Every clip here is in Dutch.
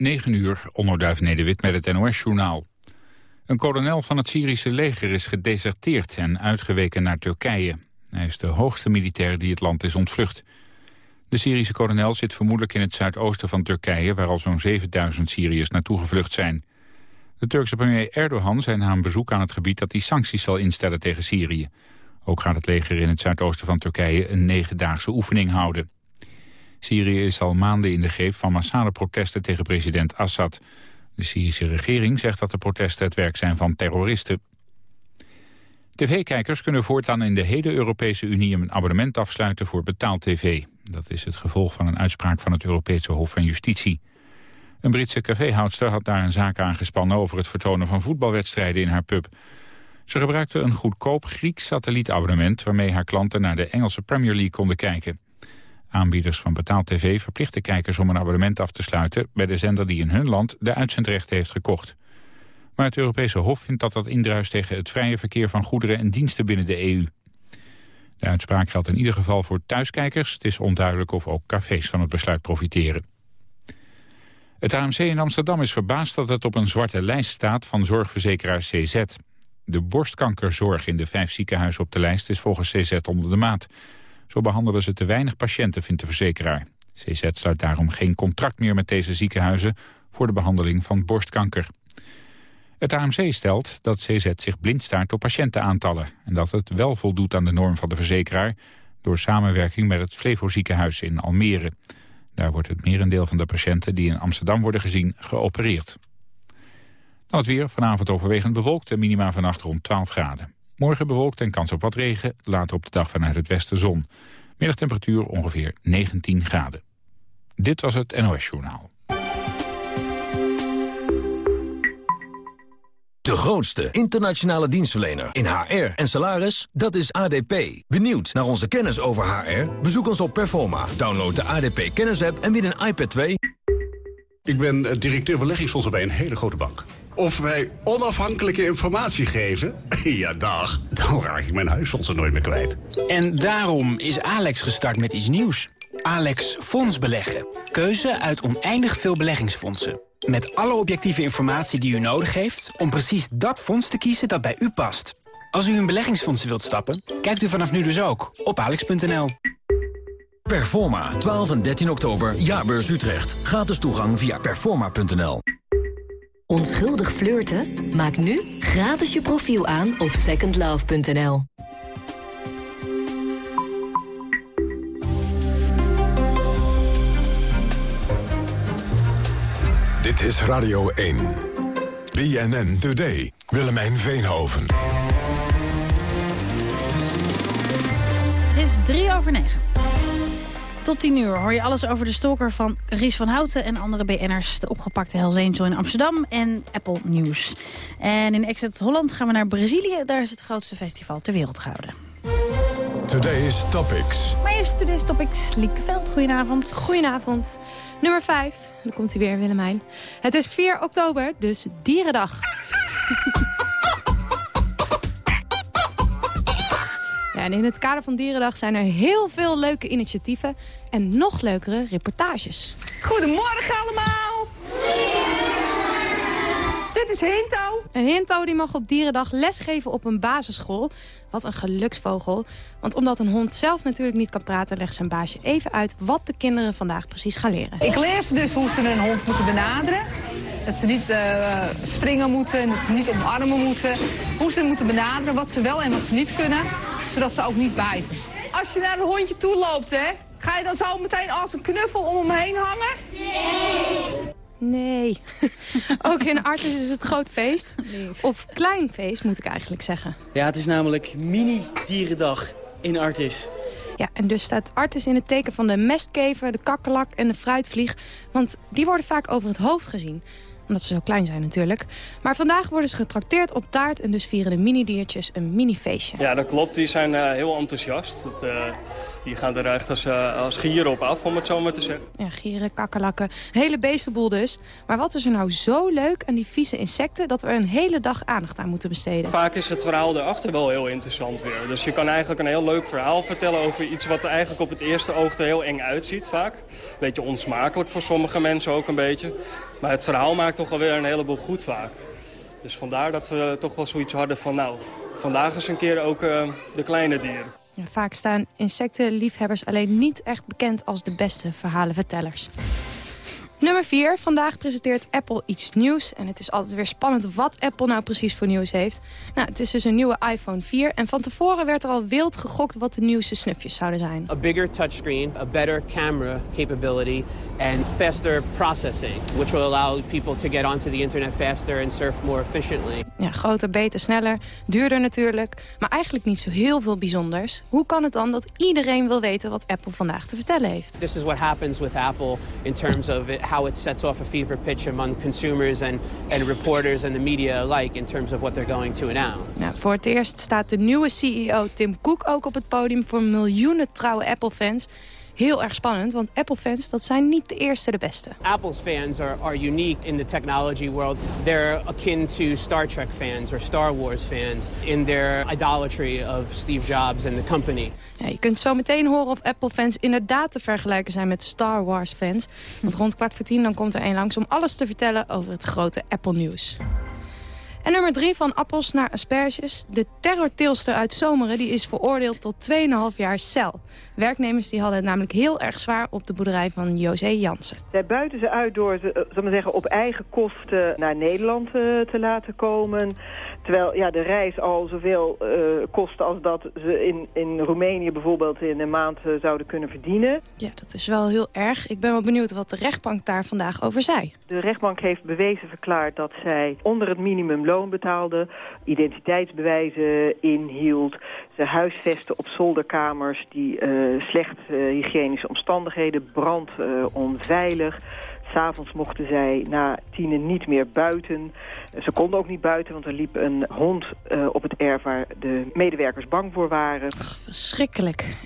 9 uur, onderduif Nederwit met het NOS-journaal. Een kolonel van het Syrische leger is gedeserteerd en uitgeweken naar Turkije. Hij is de hoogste militair die het land is ontvlucht. De Syrische kolonel zit vermoedelijk in het zuidoosten van Turkije... waar al zo'n 7000 Syriërs naartoe gevlucht zijn. De Turkse premier Erdogan zei na een bezoek aan het gebied... dat hij sancties zal instellen tegen Syrië. Ook gaat het leger in het zuidoosten van Turkije een negendaagse oefening houden. Syrië is al maanden in de greep van massale protesten tegen president Assad. De Syrische regering zegt dat de protesten het werk zijn van terroristen. TV-kijkers kunnen voortaan in de hele Europese Unie een abonnement afsluiten voor betaald tv. Dat is het gevolg van een uitspraak van het Europese Hof van Justitie. Een Britse caféhoudster had daar een zaak aangespannen over het vertonen van voetbalwedstrijden in haar pub. Ze gebruikte een goedkoop Grieks satellietabonnement waarmee haar klanten naar de Engelse Premier League konden kijken. Aanbieders van betaald tv verplichten kijkers om een abonnement af te sluiten... bij de zender die in hun land de uitzendrechten heeft gekocht. Maar het Europese Hof vindt dat dat indruist tegen het vrije verkeer van goederen en diensten binnen de EU. De uitspraak geldt in ieder geval voor thuiskijkers. Het is onduidelijk of ook cafés van het besluit profiteren. Het AMC in Amsterdam is verbaasd dat het op een zwarte lijst staat van zorgverzekeraar CZ. De borstkankerzorg in de vijf ziekenhuizen op de lijst is volgens CZ onder de maat. Zo behandelen ze te weinig patiënten, vindt de verzekeraar. CZ sluit daarom geen contract meer met deze ziekenhuizen voor de behandeling van borstkanker. Het AMC stelt dat CZ zich blind staart op patiëntenaantallen... en dat het wel voldoet aan de norm van de verzekeraar... door samenwerking met het Flevo ziekenhuis in Almere. Daar wordt het merendeel van de patiënten die in Amsterdam worden gezien geopereerd. Dan het weer, vanavond overwegend bewolkt en minima vannacht rond 12 graden. Morgen bewolkt en kans op wat regen, later op de dag vanuit het westen zon. Middagtemperatuur ongeveer 19 graden. Dit was het NOS Journaal. De grootste internationale dienstverlener in HR en salaris, dat is ADP. Benieuwd naar onze kennis over HR? Bezoek ons op Performa. Download de ADP kennisapp en win een iPad 2. Ik ben directeur beleggingsfondsen bij een hele grote bank. Of wij onafhankelijke informatie geven? Ja, dag. Dan raak ik mijn huisfondsen nooit meer kwijt. En daarom is Alex gestart met iets nieuws. Alex Fonds Beleggen. Keuze uit oneindig veel beleggingsfondsen. Met alle objectieve informatie die u nodig heeft... om precies dat fonds te kiezen dat bij u past. Als u in beleggingsfondsen wilt stappen, kijkt u vanaf nu dus ook op alex.nl. Performa, 12 en 13 oktober, Jaarbeurs Utrecht. Gratis toegang via performa.nl. Onschuldig flirten? Maak nu gratis je profiel aan op secondlove.nl. Dit is Radio 1. BNN Today. Willemijn Veenhoven. Het is drie over negen. Tot 10 uur hoor je alles over de stalker van Ries van Houten en andere BN'ers. De opgepakte Hells Angel in Amsterdam en Apple News. En in Exit Holland gaan we naar Brazilië. Daar is het grootste festival ter wereld gehouden. Today's Topics. Maar eerst Today's Topics. Lieke Veld, goedenavond. Goedenavond. Nummer 5. Dan komt hij weer, Willemijn. Het is 4 oktober, dus Dierendag. Ja, en in het kader van Dierendag zijn er heel veel leuke initiatieven... en nog leukere reportages. Goedemorgen allemaal! Dit is Hinto. En Hinto die mag op Dierendag lesgeven op een basisschool. Wat een geluksvogel. Want omdat een hond zelf natuurlijk niet kan praten... legt zijn baasje even uit wat de kinderen vandaag precies gaan leren. Ik leer ze dus hoe ze een hond moeten benaderen. Dat ze niet uh, springen moeten, dat ze niet omarmen moeten. Hoe ze moeten benaderen, wat ze wel en wat ze niet kunnen. Zodat ze ook niet bijten. Als je naar een hondje toe loopt, hè, ga je dan zo meteen als een knuffel om hem heen hangen? Nee. Nee. Ook in Artis is het groot feest. Of klein feest, moet ik eigenlijk zeggen. Ja, het is namelijk mini-dierendag in Artis. Ja, en dus staat Artis in het teken van de mestkever, de kakkerlak en de fruitvlieg. Want die worden vaak over het hoofd gezien omdat ze zo klein zijn natuurlijk. Maar vandaag worden ze getrakteerd op taart... en dus vieren de mini-diertjes een mini-feestje. Ja, dat klopt. Die zijn uh, heel enthousiast. Uh, die gaan er echt als, uh, als gieren op af, om het zo maar te zeggen. Ja, gieren, kakkerlakken. Een hele beestenboel dus. Maar wat is er nou zo leuk aan die vieze insecten... dat we er een hele dag aandacht aan moeten besteden? Vaak is het verhaal erachter wel heel interessant weer. Dus je kan eigenlijk een heel leuk verhaal vertellen over iets... wat er eigenlijk op het eerste oog er heel eng uitziet vaak. Beetje onsmakelijk voor sommige mensen ook een beetje. Maar het verhaal maakt toch alweer een heleboel goed vaak. Dus vandaar dat we toch wel zoiets hadden van... nou, vandaag is een keer ook uh, de kleine dieren. Vaak staan insectenliefhebbers alleen niet echt bekend als de beste verhalenvertellers. Nummer 4. Vandaag presenteert Apple iets nieuws. En het is altijd weer spannend wat Apple nou precies voor nieuws heeft. Nou, het is dus een nieuwe iPhone 4. En van tevoren werd er al wild gegokt wat de nieuwste snufjes zouden zijn. A bigger touchscreen, a better camera capability and faster processing. Which will allow people to get onto the internet faster and surf more efficiently. Ja, groter, beter, sneller. Duurder natuurlijk. Maar eigenlijk niet zo heel veel bijzonders. Hoe kan het dan dat iedereen wil weten wat Apple vandaag te vertellen heeft? This is what happens with Apple in terms of it, how it sets off a fever pitch among consumers and, and reporters and the media alike in terms of what they're going to announce. Nou, voor het eerst staat de nieuwe CEO Tim Cook ook op het podium voor miljoenen trouwe Apple-fans heel erg spannend, want Apple-fans dat zijn niet de eerste de beste. Apple's fans are, are unique in the technology world. They're akin to Star Trek fans or Star Wars fans in their idolatry of Steve Jobs and the company. Ja, je kunt zo meteen horen of Apple-fans inderdaad te vergelijken zijn met Star Wars-fans. Want rond kwart voor tien dan komt er één langs om alles te vertellen over het grote Apple-nieuws. En nummer drie van appels naar asperges. De terrorteelster uit Zomeren die is veroordeeld tot 2,5 jaar cel. Werknemers die hadden het namelijk heel erg zwaar op de boerderij van José Jansen. Zij buiten ze uit door ze eh, zal maar zeggen, op eigen kosten naar Nederland uh, te laten komen. Terwijl ja, de reis al zoveel uh, kostte als dat ze in, in Roemenië bijvoorbeeld in een maand uh, zouden kunnen verdienen. Ja, dat is wel heel erg. Ik ben wel benieuwd wat de rechtbank daar vandaag over zei. De rechtbank heeft bewezen verklaard dat zij onder het minimumloon betaalde, identiteitsbewijzen inhield, ze huisvesten op zolderkamers die uh, slecht hygiënische omstandigheden, brand onveilig. S'avonds mochten zij na tienen niet meer buiten. Ze konden ook niet buiten, want er liep een hond uh, op het erf... waar de medewerkers bang voor waren. Ach, verschrikkelijk.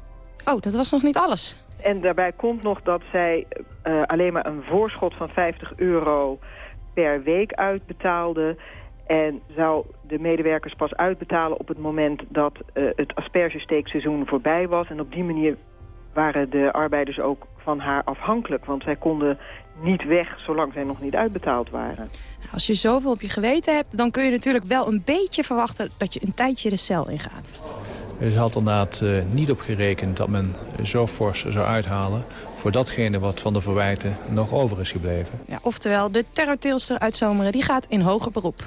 Oh, dat was nog niet alles. En daarbij komt nog dat zij uh, alleen maar een voorschot van 50 euro per week uitbetaalde... En zou de medewerkers pas uitbetalen op het moment dat uh, het aspergesteekseizoen voorbij was. En op die manier waren de arbeiders ook van haar afhankelijk. Want zij konden niet weg zolang zij nog niet uitbetaald waren. Als je zoveel op je geweten hebt, dan kun je natuurlijk wel een beetje verwachten dat je een tijdje de cel ingaat. Er is had inderdaad uh, niet op gerekend dat men zo fors zou uithalen voor datgene wat van de verwijten nog over is gebleven. Ja, oftewel, de terrorteelster uit Zomeren die gaat in hoger beroep.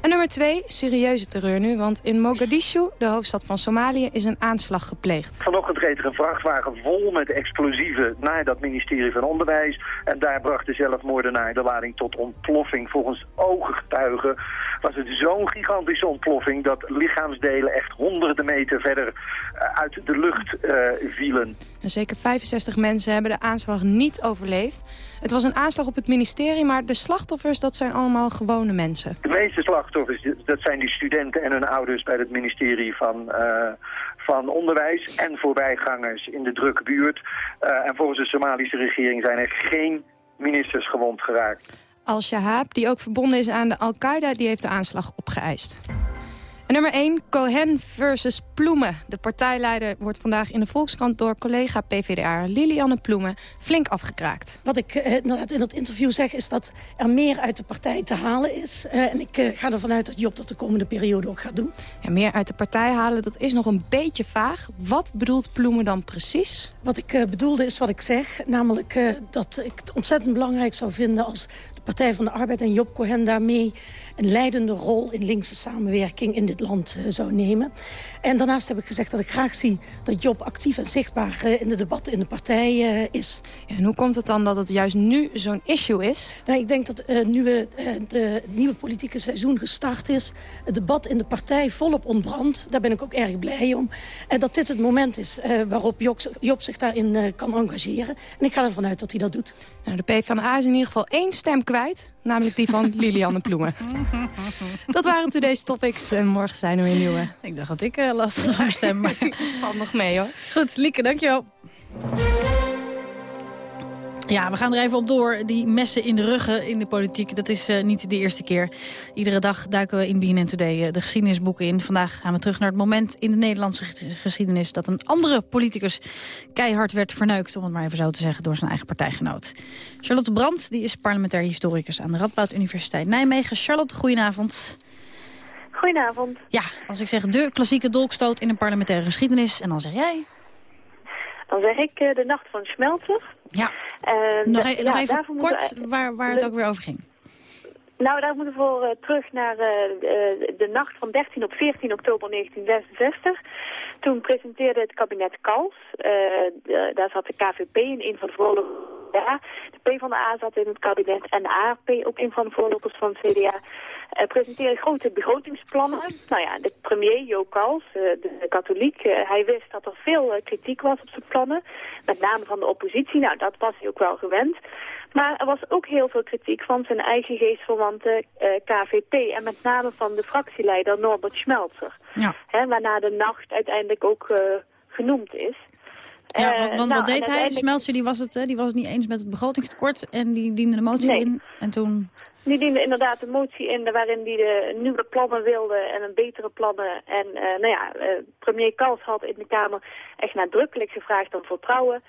En nummer twee, serieuze terreur nu, want in Mogadishu, de hoofdstad van Somalië, is een aanslag gepleegd. Vanochtend reed er een vrachtwagen vol met explosieven naar dat ministerie van Onderwijs. En daar bracht de zelfmoordenaar de lading tot ontploffing. Volgens ooggetuigen was het zo'n gigantische ontploffing dat lichaamsdelen echt honderden meter verder uit de lucht uh, vielen. En zeker 65 mensen hebben de aanslag niet overleefd. Het was een aanslag op het ministerie, maar de slachtoffers dat zijn allemaal gewone mensen. De meeste slachtoffers dat zijn die studenten en hun ouders bij het ministerie van, uh, van Onderwijs en voorbijgangers in de drukke buurt. Uh, en volgens de Somalische regering zijn er geen ministers gewond geraakt. Al-Shahab, die ook verbonden is aan de Al-Qaeda, die heeft de aanslag opgeëist. En nummer 1, Cohen versus Ploemen. De partijleider wordt vandaag in de Volkskrant door collega PvdA Lilianne Ploemen flink afgekraakt. Wat ik eh, inderdaad in dat interview zeg is dat er meer uit de partij te halen is. Uh, en ik uh, ga ervan uit dat Job dat de komende periode ook gaat doen. Ja, meer uit de partij halen, dat is nog een beetje vaag. Wat bedoelt Ploemen dan precies? Wat ik uh, bedoelde is wat ik zeg. Namelijk dat ik het ontzettend belangrijk zou vinden als de Partij van de Arbeid en Job Cohen daarmee een leidende rol in linkse samenwerking in dit land uh, zou nemen. En daarnaast heb ik gezegd dat ik graag zie dat Job actief en zichtbaar uh, in de debatten in de partij uh, is. Ja, en hoe komt het dan dat het juist nu zo'n issue is? Nou, ik denk dat nu de, het nieuwe politieke seizoen gestart is... het debat in de partij volop ontbrandt. Daar ben ik ook erg blij om. En dat dit het moment is waarop Job, Job zich daarin kan engageren. En ik ga ervan uit dat hij dat doet. Nou, de PvdA is in ieder geval één stem kwijt. Namelijk die van Lilianne Ploemen. Dat waren today's topics. En morgen zijn er weer nieuwe. Ik dacht dat ik uh, last had van mijn stem. Maar valt nog mee hoor. Goed, Lieke, dankjewel. Ja, we gaan er even op door. Die messen in de ruggen in de politiek, dat is uh, niet de eerste keer. Iedere dag duiken we in BNN Today uh, de geschiedenisboeken in. Vandaag gaan we terug naar het moment in de Nederlandse geschiedenis... dat een andere politicus keihard werd verneukt, om het maar even zo te zeggen... door zijn eigen partijgenoot. Charlotte Brandt die is parlementair historicus aan de Radboud Universiteit Nijmegen. Charlotte, goedenavond. Goedenavond. Ja, als ik zeg de klassieke dolkstoot in een parlementaire geschiedenis... en dan zeg jij... Dan zeg ik uh, de nacht van Schmelzer. Ja, nog, e nog even kort waar, waar het ook weer over ging. Nou, daar moeten we voor uh, terug naar de, de nacht van 13 op 14 oktober 1966. Toen presenteerde het kabinet Kals. De, daar zat de KVP in een van de voorlopers ja, de PvdA zat in het kabinet en de AFP ook een van de voorlopers van het CDA uh, presenteren grote begrotingsplannen. Nou ja, de premier Jo Kals, uh, de katholiek, uh, hij wist dat er veel kritiek was op zijn plannen. Met name van de oppositie. Nou, dat was hij ook wel gewend. Maar er was ook heel veel kritiek van zijn eigen geestverwante KVP. En met name van de fractieleider Norbert Schmelzer. Ja. Hè, waarna de nacht uiteindelijk ook genoemd is. Ja, want, want nou, wat deed hij? Schmelzer die was, het, die was het niet eens met het begrotingstekort en die diende de motie nee. in. En toen... Die diende inderdaad een motie in waarin hij de nieuwe plannen wilde en een betere plannen. En uh, nou ja, uh, premier Kals had in de Kamer echt nadrukkelijk gevraagd om vertrouwen.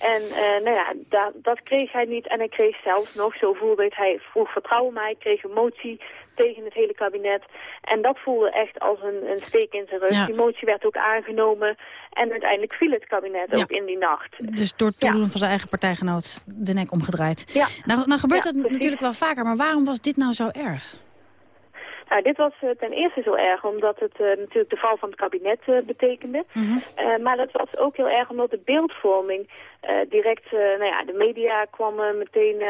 En uh, nou ja, dat, dat kreeg hij niet. En hij kreeg zelfs nog, zo voelde het, hij vroeg vertrouwen, hij kreeg een motie tegen het hele kabinet. En dat voelde echt als een, een steek in zijn rug. Ja. Die motie werd ook aangenomen. En uiteindelijk viel het kabinet ja. ook in die nacht. Dus door het toedoen van zijn eigen partijgenoot de nek omgedraaid. Ja. Nou, nou gebeurt dat precies. natuurlijk wel vaker, maar waarom was dit nou zo erg? Nou, dit was uh, ten eerste zo erg omdat het uh, natuurlijk de val van het kabinet uh, betekende. Mm -hmm. maar dat was ook heel erg omdat de beeldvorming direct, nou ja, de media kwam meteen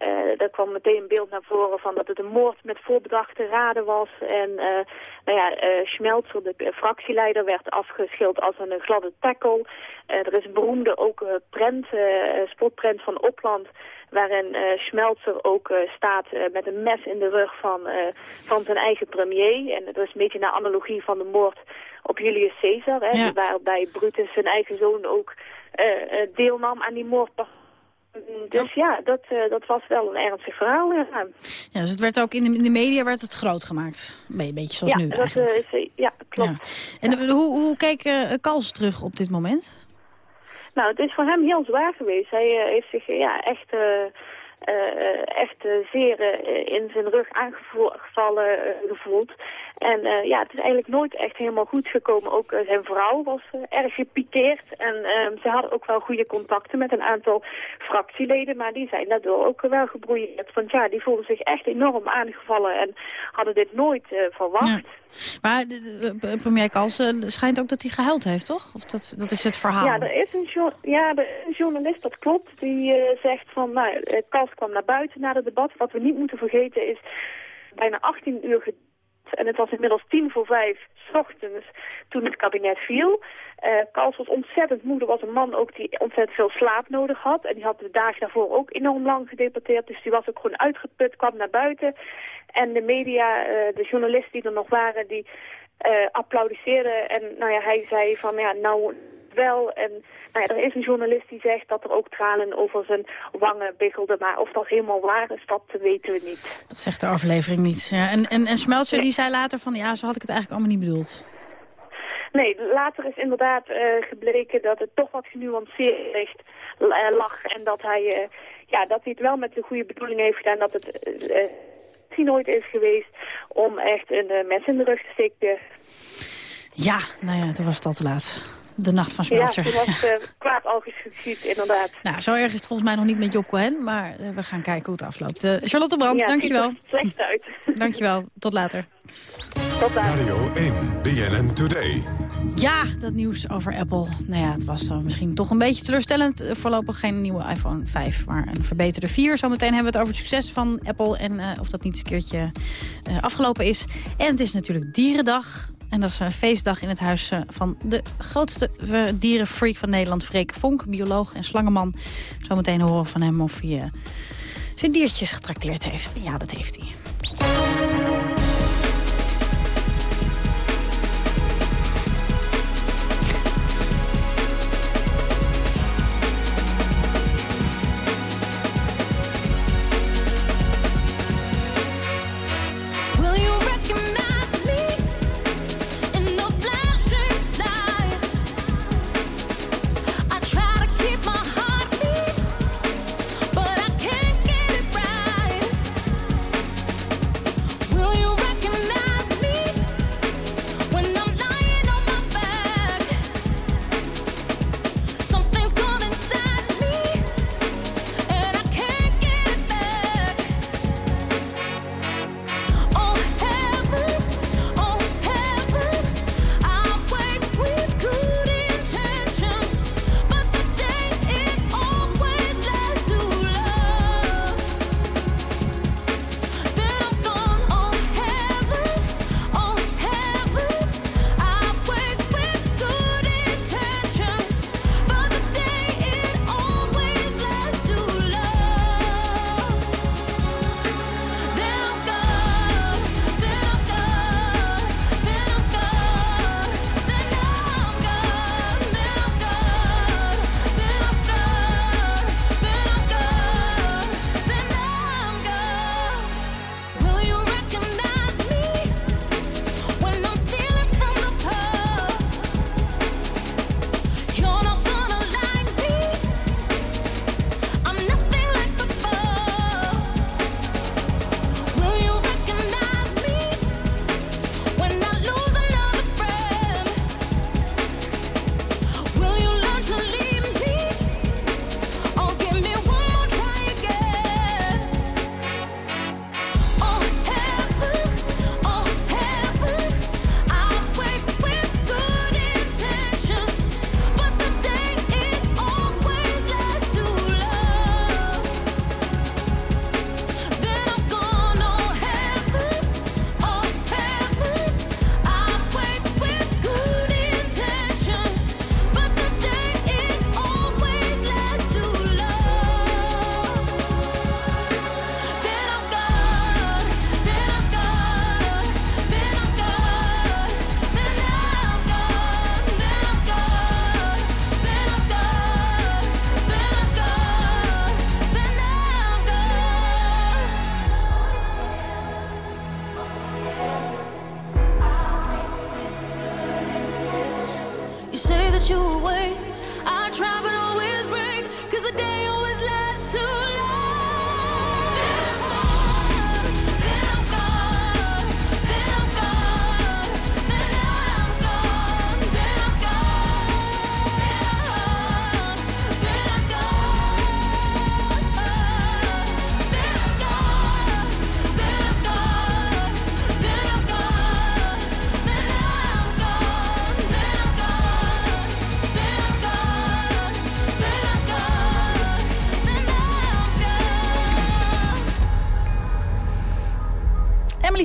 uh, er kwam meteen een beeld naar voren van dat het een moord met voorbedachte raden was. En uh, nou ja, uh, Schmelzer, de fractieleider, werd afgeschilderd als een gladde tackle. er is een beroemde ook prent, spotprent van Opland waarin uh, Schmelzer ook uh, staat uh, met een mes in de rug van, van zijn eigen premier. En dat is een beetje naar analogie van de moord op Julius Caesar, hè, ja. waarbij Brutus zijn eigen zoon ook deelnam aan die moord dus ja, dat, uh, dat was wel een ernstig verhaal. Ja. ja, dus het werd ook in de, in de media werd het groot gemaakt. Een beetje zoals ja, nu dat, uh, ja, klopt. Ja. En ja. hoe, hoe keek uh, Kals terug op dit moment? Nou, het is voor hem heel zwaar geweest. Hij heeft zich ja, echt... echt zeer in zijn rug aangevallen gevoeld. En ja, het is eigenlijk nooit echt helemaal goed gekomen. Ook zijn vrouw was erg gepikeerd. En ze hadden ook wel goede contacten met een aantal fractieleden. Maar die zijn daardoor ook wel gebroeid. Want ja, die voelden zich echt enorm aangevallen. En hadden dit nooit verwacht. Ja. Maar premier Kalsen schijnt ook dat hij gehuild heeft, toch? Of dat, dat is het verhaal? Ja, er is een, ja, er is een journalist, dat klopt. Die zegt van, nou, Kals kwam naar buiten na het debat. Wat we niet moeten vergeten is bijna 18 uur en het was inmiddels tien voor vijf s ochtends toen het kabinet viel. Uh, Kals was ontzettend moe. Er was een man ook die ontzettend veel slaap nodig had. En die had de dagen daarvoor ook enorm lang gedebatteerd. Dus die was ook gewoon uitgeput, kwam naar buiten. En de media, uh, de journalisten die er nog waren, die uh, applaudisseerden. En nou ja, hij zei van, ja, nou wel. En nou ja, er is een journalist die zegt dat er ook tranen over zijn wangen biggelden. Maar of dat helemaal waar is, dat weten we niet. Dat zegt de aflevering niet. Ja, en, en, en Smeltzer nee. die zei later van, ja, zo had ik het eigenlijk allemaal niet bedoeld. Nee, later is inderdaad uh, gebleken dat het toch wat genuanceerd uh, lag. En dat hij, uh, ja, dat hij het wel met de goede bedoeling heeft gedaan. Dat het uh, nooit is geweest om echt een mes in de rug te steken. Ja, nou ja, toen was het al te laat. De nacht van Smeltzer. Ja, toen was uh, kwaad al geschiet, inderdaad. Nou, zo erg is het volgens mij nog niet met Job Cohen, maar uh, we gaan kijken hoe het afloopt. Uh, Charlotte Brandt, ja, dankjewel. slecht uit. dankjewel, tot later. Tot later. Radio 1, BNN Today. Ja, dat nieuws over Apple. Nou ja, het was uh, misschien toch een beetje teleurstellend. Voorlopig geen nieuwe iPhone 5, maar een verbeterde 4. Zometeen hebben we het over het succes van Apple... en uh, of dat niet eens een keertje afgelopen is. En het is natuurlijk Dierendag. En dat is een feestdag in het huis van de grootste dierenfreak van Nederland... Freek Vonk, bioloog en slangenman. Zometeen horen van hem of hij zijn diertjes getrakteerd heeft. Ja, dat heeft hij.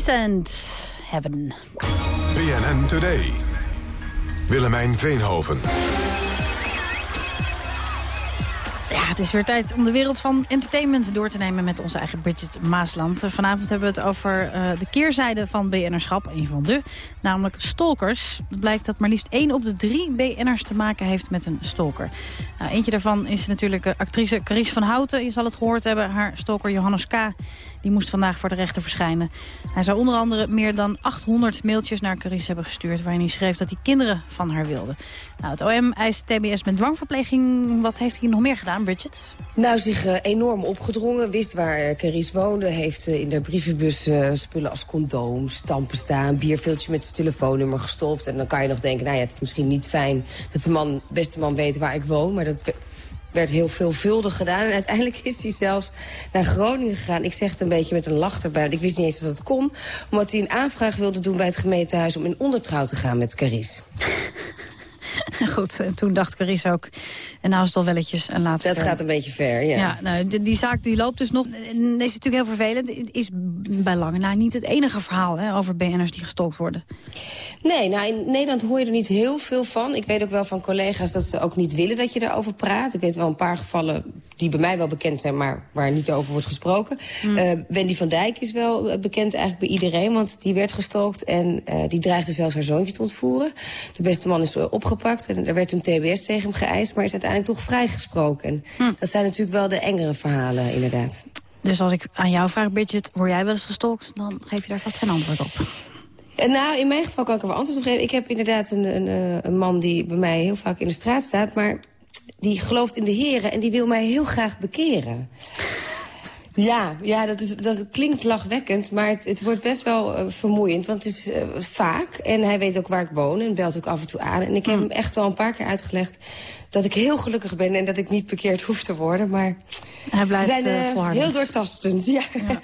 Sand, Heaven. BNN Today. Willemijn Veenhoven. Het is weer tijd om de wereld van entertainment door te nemen met onze eigen Bridget Maasland. Vanavond hebben we het over uh, de keerzijde van BN'erschap, een van de, namelijk stalkers. Het blijkt dat maar liefst één op de drie BN'ers te maken heeft met een stalker. Nou, eentje daarvan is natuurlijk actrice Carice van Houten. Je zal het gehoord hebben, haar stalker Johannes K. Die moest vandaag voor de rechter verschijnen. Hij zou onder andere meer dan 800 mailtjes naar Carice hebben gestuurd... waarin hij schreef dat hij kinderen van haar wilde. Nou, het OM eist TBS met dwangverpleging. Wat heeft hij nog meer gedaan, Bridget? Nou, zich uh, enorm opgedrongen. Wist waar uh, Carice woonde. Heeft uh, in de brievenbus spullen als condooms, staan, een bierveeltje met zijn telefoonnummer gestopt. En dan kan je nog denken, nou ja, het is misschien niet fijn... dat de man, beste man weet waar ik woon. Maar dat werd heel veelvuldig gedaan. En uiteindelijk is hij zelfs naar Groningen gegaan. Ik zeg het een beetje met een lach erbij. Ik wist niet eens dat het kon. Omdat hij een aanvraag wilde doen bij het gemeentehuis... om in ondertrouw te gaan met Carice. Goed, en toen dacht Carice ook, en nou is het al welletjes. En later, dat gaat een beetje ver, ja. ja nou, die, die, zaak die loopt dus nog. En is natuurlijk heel vervelend. Het is bij lange na niet het enige verhaal hè, over BN'ers die gestokt worden. Nee, nou in Nederland hoor je er niet heel veel van. Ik weet ook wel van collega's dat ze ook niet willen dat je daarover praat. Ik weet wel een paar gevallen die bij mij wel bekend zijn, maar waar niet over wordt gesproken. Mm. Uh, Wendy van Dijk is wel eh, bekend eigenlijk bij iedereen, want die werd gestookt en uh, die dreigde zelfs haar zoontje te ontvoeren. De beste man is opgepakt en er werd toen TBS tegen hem geëist, maar is uiteindelijk toch vrijgesproken. Mm. Dat zijn natuurlijk wel de engere verhalen, inderdaad. Dus als ik aan jou vraag, Bridget, word jij wel eens gestookt, dan geef je daar vast geen antwoord op. Nou, in mijn geval kan ik er wel antwoord op geven. Ik heb inderdaad een, een, een man die bij mij heel vaak in de straat staat... maar die gelooft in de heren en die wil mij heel graag bekeren. Ja, ja dat, is, dat klinkt lachwekkend, maar het, het wordt best wel uh, vermoeiend. Want het is uh, vaak, en hij weet ook waar ik woon en belt ook af en toe aan. En ik heb mm. hem echt al een paar keer uitgelegd dat ik heel gelukkig ben... en dat ik niet bekeerd hoef te worden, maar hij blijft, ze zijn uh, heel doortastend. Ja. ja.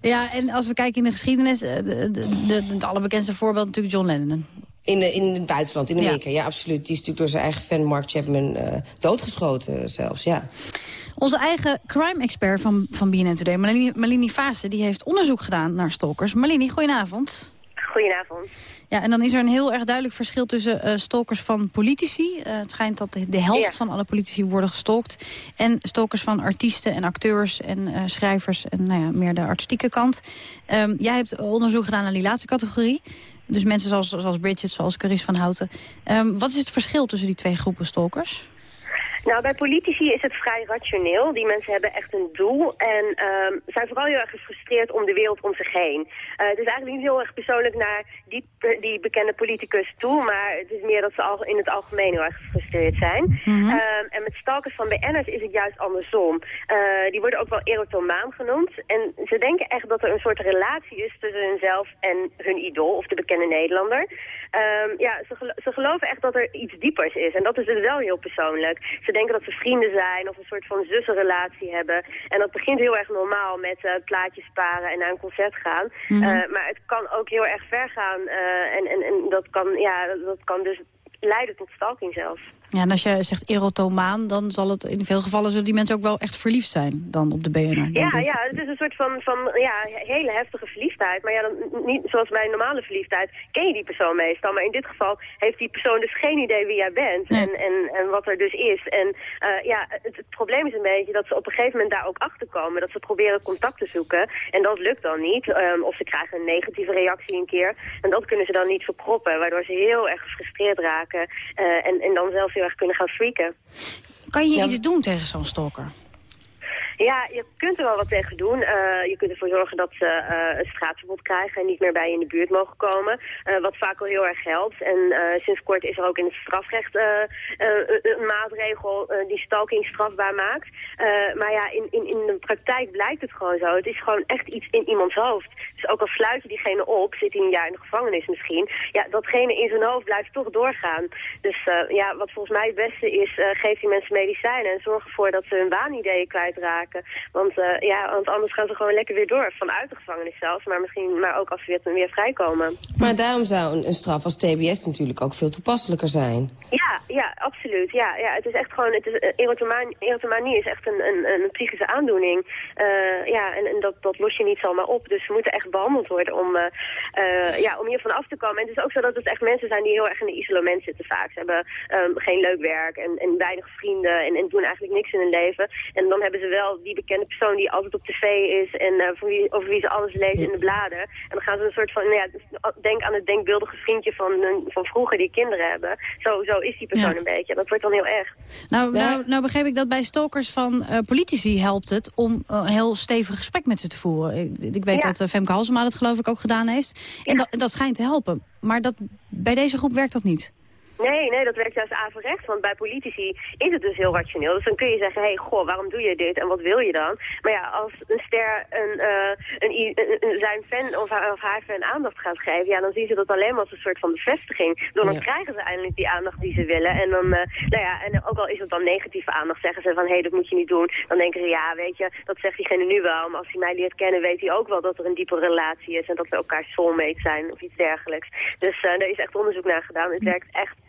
Ja. en als we kijken in de geschiedenis... de, de, de, het allerbekendste voorbeeld natuurlijk John Lennon. In, de, in het buitenland, in Amerika, ja. ja. absoluut. Die is natuurlijk door zijn eigen fan Mark Chapman uh, doodgeschoten zelfs, ja. Onze eigen crime-expert van, van BNN Today, Malini, Malini Fase, die heeft onderzoek gedaan naar stalkers. Malini, goedenavond. Goedenavond. Ja, en dan is er een heel erg duidelijk verschil tussen uh, stalkers van politici. Uh, het schijnt dat de, helft ja. van alle politici worden gestalkt. En stalkers van artiesten en acteurs en uh, schrijvers en nou ja, meer de artistieke kant. Um, jij hebt onderzoek gedaan naar die laatste categorie. Dus mensen zoals, zoals Bridget, zoals Carice van Houten. Um, wat is het verschil tussen die twee groepen stalkers? Nou, bij politici is het vrij rationeel. Die mensen hebben echt een doel en um, zijn vooral heel erg gefrustreerd om de wereld om zich heen. Uh, het is eigenlijk niet heel erg persoonlijk naar die, die bekende politicus toe, maar het is meer dat ze al in het algemeen heel erg gefrustreerd zijn. Mm -hmm. um, en met stalkers van BN'ers is het juist andersom. Uh, die worden ook wel erotomaan genoemd en ze denken echt dat er een soort relatie is tussen hunzelf en hun idool of de bekende Nederlander. Um, ja, ze, gelo ze geloven echt dat er iets diepers is en dat is dus wel heel persoonlijk. Ze denken dat ze vrienden zijn of een soort van zussenrelatie hebben. En dat begint heel erg normaal met uh, plaatjes sparen en naar een concert gaan. Mm -hmm. uh, maar het kan ook heel erg ver gaan uh, en, en, en dat, kan, ja, dat kan dus leiden tot stalking zelfs. Ja, en als je zegt erotomaan, dan zal het in veel gevallen zullen die mensen ook wel echt verliefd zijn dan op de BNR. Ja, ja, het is een soort van, van ja, hele heftige verliefdheid. Maar ja, dan, niet zoals bij een normale verliefdheid ken je die persoon meestal. Maar in dit geval heeft die persoon dus geen idee wie jij bent nee. en, en, en wat er dus is. En uh, ja, het, het, probleem is een beetje dat ze op een gegeven moment daar ook achter komen. Dat ze proberen contact te zoeken en dat lukt dan niet. Um, of ze krijgen een negatieve reactie een keer. En dat kunnen ze dan niet verproppen, waardoor ze heel erg gefrustreerd raken. Uh, en, en dan zelfs heel erg kunnen gaan freaken. Kan je ja. iets doen tegen zo'n stalker? Ja, je kunt er wel wat tegen doen. Uh, je kunt ervoor zorgen dat ze uh, een straatverbod krijgen en niet meer bij je in de buurt mogen komen. Uh, wat vaak al heel erg helpt. En sinds kort is er ook in het strafrecht een maatregel die stalking strafbaar maakt. maar ja, in, in, in de praktijk blijkt het gewoon zo. Het is gewoon echt iets in iemands hoofd. Dus ook al sluiten diegene op, zit hij een jaar in de gevangenis misschien. Ja, datgene in zijn hoofd blijft toch doorgaan. Dus ja, wat volgens mij het beste is, geef die mensen medicijnen en zorg ervoor dat ze hun waanideeën kwijtraken. Maken. Want, uh, ja, want anders gaan ze gewoon lekker weer door. Vanuit de gevangenis zelfs, maar misschien maar ook als ze weer, weer vrijkomen. Maar daarom zou een, een, straf als TBS natuurlijk ook veel toepasselijker zijn. Ja, ja, absoluut. Ja, ja, het is echt gewoon, het is, erotomanie is echt een, een, een psychische aandoening. Uh, ja, en, en dat, dat los je niet zomaar op. Dus ze moeten echt behandeld worden om, ja, om hiervan af te komen. En het is ook zo dat het echt mensen zijn die heel erg in de isolement zitten vaak. Ze hebben um, geen leuk werk en, en weinig vrienden en, en doen eigenlijk niks in hun leven. En dan hebben ze wel die bekende persoon die altijd op tv is en uh, voor wie, over wie ze alles lezen in de bladen. En dan gaan ze een soort van, nou ja, denk aan het denkbeeldige vriendje van, van vroeger die kinderen hebben. Zo, zo is die persoon een beetje. Dat wordt dan heel erg. Nou, nou, nou begreep ik dat bij stalkers van uh, politici helpt het om een heel stevig gesprek met ze te voeren. Ik, ik weet dat Femke Halsema dat geloof ik ook gedaan heeft. En dat, dat schijnt te helpen. Maar dat, bij deze groep werkt dat niet. Nee, nee, dat werkt juist averechts. Want bij politici is het dus heel rationeel. Dus dan kun je zeggen, hé, hey, goh, waarom doe je dit en wat wil je dan? Maar ja, als een ster een, uh, een, een, zijn fan of haar, of haar fan aandacht gaat geven... ja, dan zien ze dat alleen maar als een soort van bevestiging. Door dan krijgen ze eindelijk die aandacht die ze willen. En dan, uh, nou ja, en ook al is het dan negatieve aandacht, zeggen ze van... hé, hey, dat moet je niet doen. Dan denken ze, ja, weet je, dat zegt diegene nu wel. Maar als hij mij leert kennen, weet hij ook wel dat er een diepe relatie is... en dat we elkaar soulmates zijn of iets dergelijks. Dus uh, er is echt onderzoek naar gedaan. Het werkt echt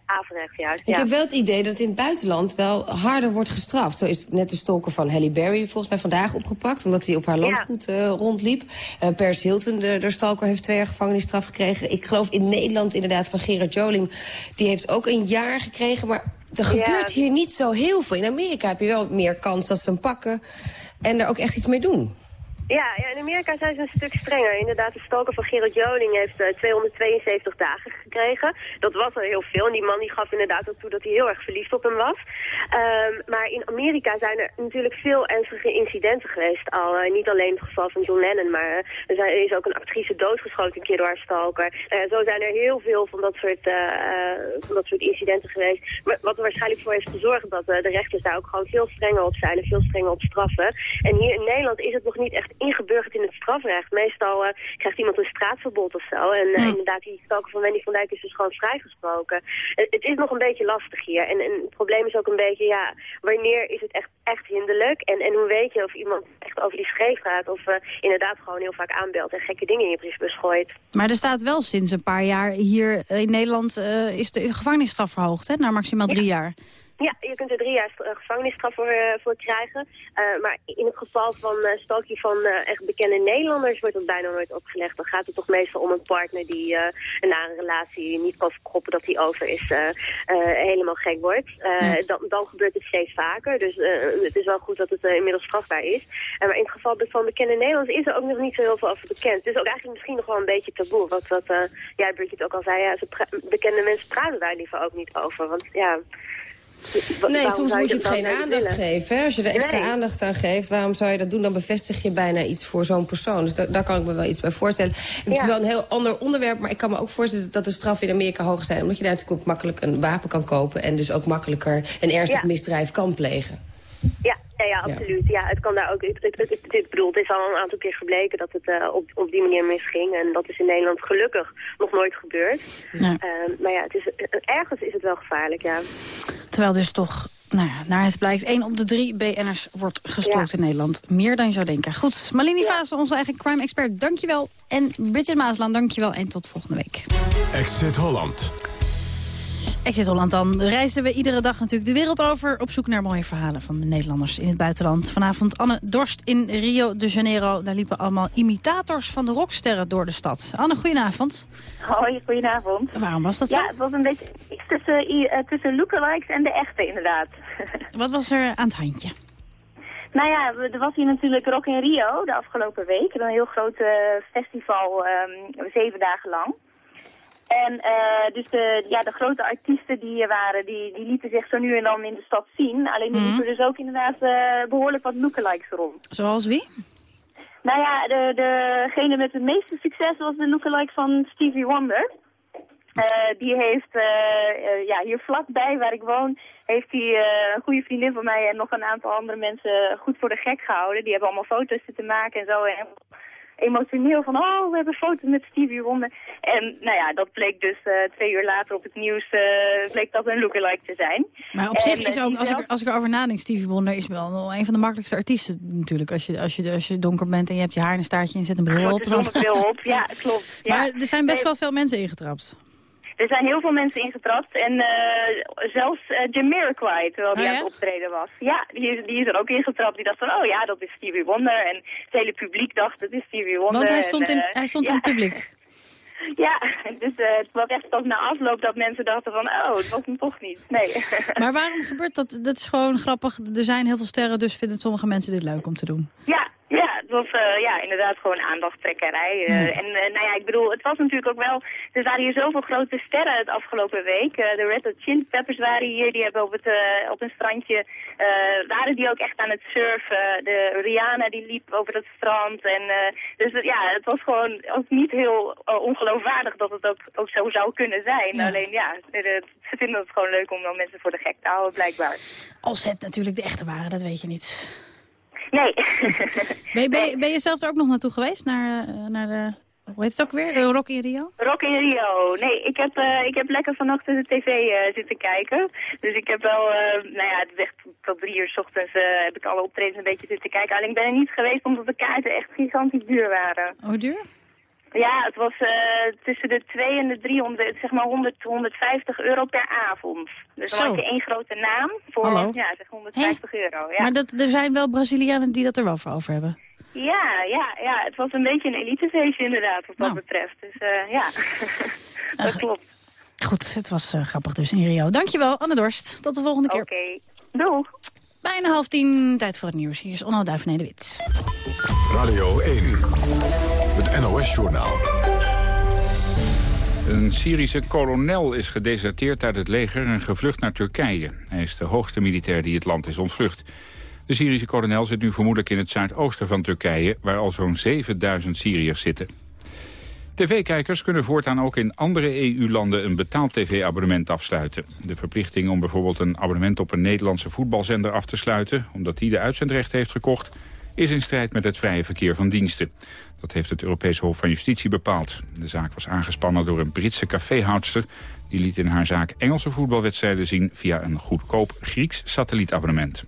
juist. Ik heb wel het idee dat in het buitenland wel harder wordt gestraft. Zo is net de stalker van Halle Berry volgens mij vandaag opgepakt... omdat hij op haar landgoed ja. uh, rondliep. Uh, Paris Hilton, de, de stalker, heeft twee jaar gevangenisstraf gekregen. Ik geloof in Nederland inderdaad van Gerard Joling... die heeft ook een jaar gekregen, maar er gebeurt hier niet zo heel veel. In Amerika heb je wel meer kans dat ze hem pakken en er ook echt iets mee doen. Ja, in Amerika zijn ze een stuk strenger. Inderdaad, de stalker van Gerard Joling heeft uh, 272 dagen gekregen. Dat was al heel veel. En die man die gaf inderdaad ook toe dat hij heel erg verliefd op hem was. Um, maar in Amerika zijn er natuurlijk veel ernstige incidenten geweest al. Uh, niet alleen het geval van John Lennon, maar uh, er, zijn, er, is ook een actrice doodgeschoten een keer door haar stalker. zo zijn er heel veel van dat soort, dat soort incidenten geweest. Wat er waarschijnlijk voor heeft gezorgd dat de rechters daar ook gewoon veel strenger op zijn en veel strenger op straffen. En hier in Nederland is het nog niet echt ingeburgerd in het strafrecht. Meestal uh, krijgt iemand een straatverbod of zo. En uh, inderdaad, die stalker van Wendy van Dijk is dus gewoon vrijgesproken. Het, het, is nog een beetje lastig hier. En, en, het probleem is ook een beetje, ja, wanneer is het echt, echt hinderlijk? En, en hoe weet je of iemand echt over die schreef gaat of uh, inderdaad gewoon heel vaak aanbelt en gekke dingen in je briefbus gooit. Maar er staat wel sinds een paar jaar hier in Nederland is de gevangenisstraf verhoogd, hè, naar maximaal drie jaar. Ja, je kunt er drie jaar gevangenisstraf voor, uh, voor krijgen. Uh, maar in het geval van uh, stalking van echt bekende Nederlanders wordt dat bijna nooit opgelegd. Dan gaat het toch meestal om een partner die na een relatie niet kan verkroppen dat die over is, helemaal gek wordt. Ja. dan, dan gebeurt het steeds vaker. Dus het is wel goed dat het inmiddels strafbaar is. maar in het geval van bekende Nederlanders is er ook nog niet zo heel veel over bekend. Het is ook eigenlijk misschien nog wel een beetje taboe. Wat, wat ja, Bridget ook al zei, ja, bekende mensen praten daar liever ook niet over. Want ja... Nee, soms moet je het geen aandacht geven. Hè? Als je er extra aandacht aan geeft, waarom zou je dat doen? Dan bevestig je bijna iets voor zo'n persoon. Dus daar, kan ik me wel iets bij voorstellen. Het is wel een heel ander onderwerp, maar ik kan me ook voorstellen... dat de straffen in Amerika hoog zijn. Omdat je daar natuurlijk ook makkelijk een wapen kan kopen... en dus ook makkelijker een ernstig misdrijf kan plegen. Ja, ja, ja, absoluut. Ja, het kan daar ook. Het, het, het, het, bedoel, het is al een aantal keer gebleken dat het uh, op, op die manier misging. En dat is in Nederland gelukkig nog nooit gebeurd. Ja. Uh, maar ja, het is, ergens is het wel gevaarlijk, ja. Terwijl dus toch, nou ja, naar het blijkt, één op de drie BN'ers wordt gestoord in Nederland. Meer dan je zou denken. Goed, Malini ja. Onze eigen crime-expert, dankjewel. En Bridget Maasland, dankjewel. En tot volgende week. Exit Holland. Exit Holland dan reizen we iedere dag natuurlijk de wereld over... op zoek naar mooie verhalen van de Nederlanders in het buitenland. Vanavond Anne Dorst in Rio de Janeiro. Daar liepen allemaal imitators van de rocksterren door de stad. Anne, goedenavond. Hoi, goedenavond. Waarom was dat zo? Ja, het was een beetje iets tussen, uh, tussen lookalikes en de echte, inderdaad. Wat was er aan het handje? Nou ja, er was hier natuurlijk Rock in Rio de afgelopen week. Een heel groot uh, festival, um, zeven dagen lang. En uh, dus de, ja, de grote artiesten die hier waren, die, die lieten zich zo nu en dan in de stad zien. Alleen er liepen dus ook inderdaad uh, behoorlijk wat lookalikes rond. Zoals wie? Nou ja, de, degene met het meeste succes was de lookalike van Stevie Wonder. Uh, die heeft ja, hier vlakbij waar ik woon, heeft hij een goede vriendin van mij en nog een aantal andere mensen goed voor de gek gehouden. Die hebben allemaal foto's zitten maken en zo. En emotioneel van, oh, we hebben foto's met Stevie Wonder. En nou ja, dat bleek dus eh, twee uur later op het nieuws, uh, bleek dat een lookalike te zijn. Maar op zich is ook, als ik, als ik erover nadenk, Stevie Wonder is wel een van de makkelijkste artiesten natuurlijk. Als je, als je, als je donker bent en je hebt je haar in een staartje en zet een bril op. Op, ja, klopt. Ja. Maar er zijn best wel veel mensen ingetrapt. Er zijn heel veel mensen ingetrapt en uh, zelfs uh, Jamiroquai, terwijl die oh, aan het optreden was. Ja, die is, die is er ook ingetrapt. Die dacht van, oh ja, dat is Stevie Wonder. En het hele publiek dacht, dat is Stevie Wonder. Want hij stond in, hij stond in het publiek. Ja, dus uh, het was echt ook na afloop dat mensen dachten van, oh, het was hem toch niet. Nee. Maar waarom gebeurt dat? Dat is gewoon grappig. Er zijn heel veel sterren, dus vinden sommige mensen dit leuk om te doen. Ja, het was uh, ja, inderdaad gewoon aandachttrekkerij. Uh, En uh, nou ja, ik bedoel, het was natuurlijk ook wel... Er waren hier zoveel grote sterren het afgelopen week. de Red Hot Chili Peppers waren hier. Die hebben op, het, op een strandje... waren die ook echt aan het surfen. De Rihanna die liep over het strand. En, dus ja, het was gewoon ook niet heel ongeloofwaardig dat het ook, ook zo zou kunnen zijn. Alleen ja, ze vinden het gewoon leuk om dan mensen voor de gek te houden, blijkbaar. Als het natuurlijk de echte waren, dat weet je niet. Nee. ben, je, ben, je zelf er ook nog naartoe geweest? Naar, eh, naar de, hoe heet het ook weer? Rock in Rio? Rock in Rio. Nee, ik heb, uh, ik heb lekker vannacht de tv uh, zitten kijken. Dus ik heb wel, uh, nou ja, het is echt tot drie uur s ochtends heb ik alle optredens een beetje zitten kijken. Alleen ik ben er niet geweest omdat de kaarten echt gigantisch duur waren. Hoe duur? Ja, het was uh, tussen de 2 en de 300, zeg maar 100, 150 euro per avond. Dus dan heb je één grote naam voor Hallo? ja, zeg 150 euro. Ja. Maar dat, er zijn wel Brazilianen die dat er wel voor over hebben. Ja, ja, ja, het was een beetje een elitefeestje inderdaad, wat dat Nou. betreft. Dus uh, ja, dat klopt. Goed, het was uh, grappig dus in Rio. Dankjewel, Anne Dorst. Tot de volgende keer. Oké, okay. doeg. Bijna half tien, tijd voor het nieuws. Hier is Onno Duivenede-Wit. Radio 1, het NOS-journaal. Een Syrische kolonel is gedeserteerd uit het leger en gevlucht naar Turkije. Hij is de hoogste militair die het land is ontvlucht. De Syrische kolonel zit nu vermoedelijk in het zuidoosten van Turkije... waar al zo'n 7000 Syriërs zitten. TV-kijkers kunnen voortaan ook in andere EU-landen een betaald tv-abonnement afsluiten. De verplichting om bijvoorbeeld een abonnement op een Nederlandse voetbalzender af te sluiten... omdat die de uitzendrecht heeft gekocht, is in strijd met het vrije verkeer van diensten. Dat heeft het Europese Hof van Justitie bepaald. De zaak was aangespannen door een Britse caféhoudster... die liet in haar zaak Engelse voetbalwedstrijden zien... via een goedkoop Grieks satellietabonnement.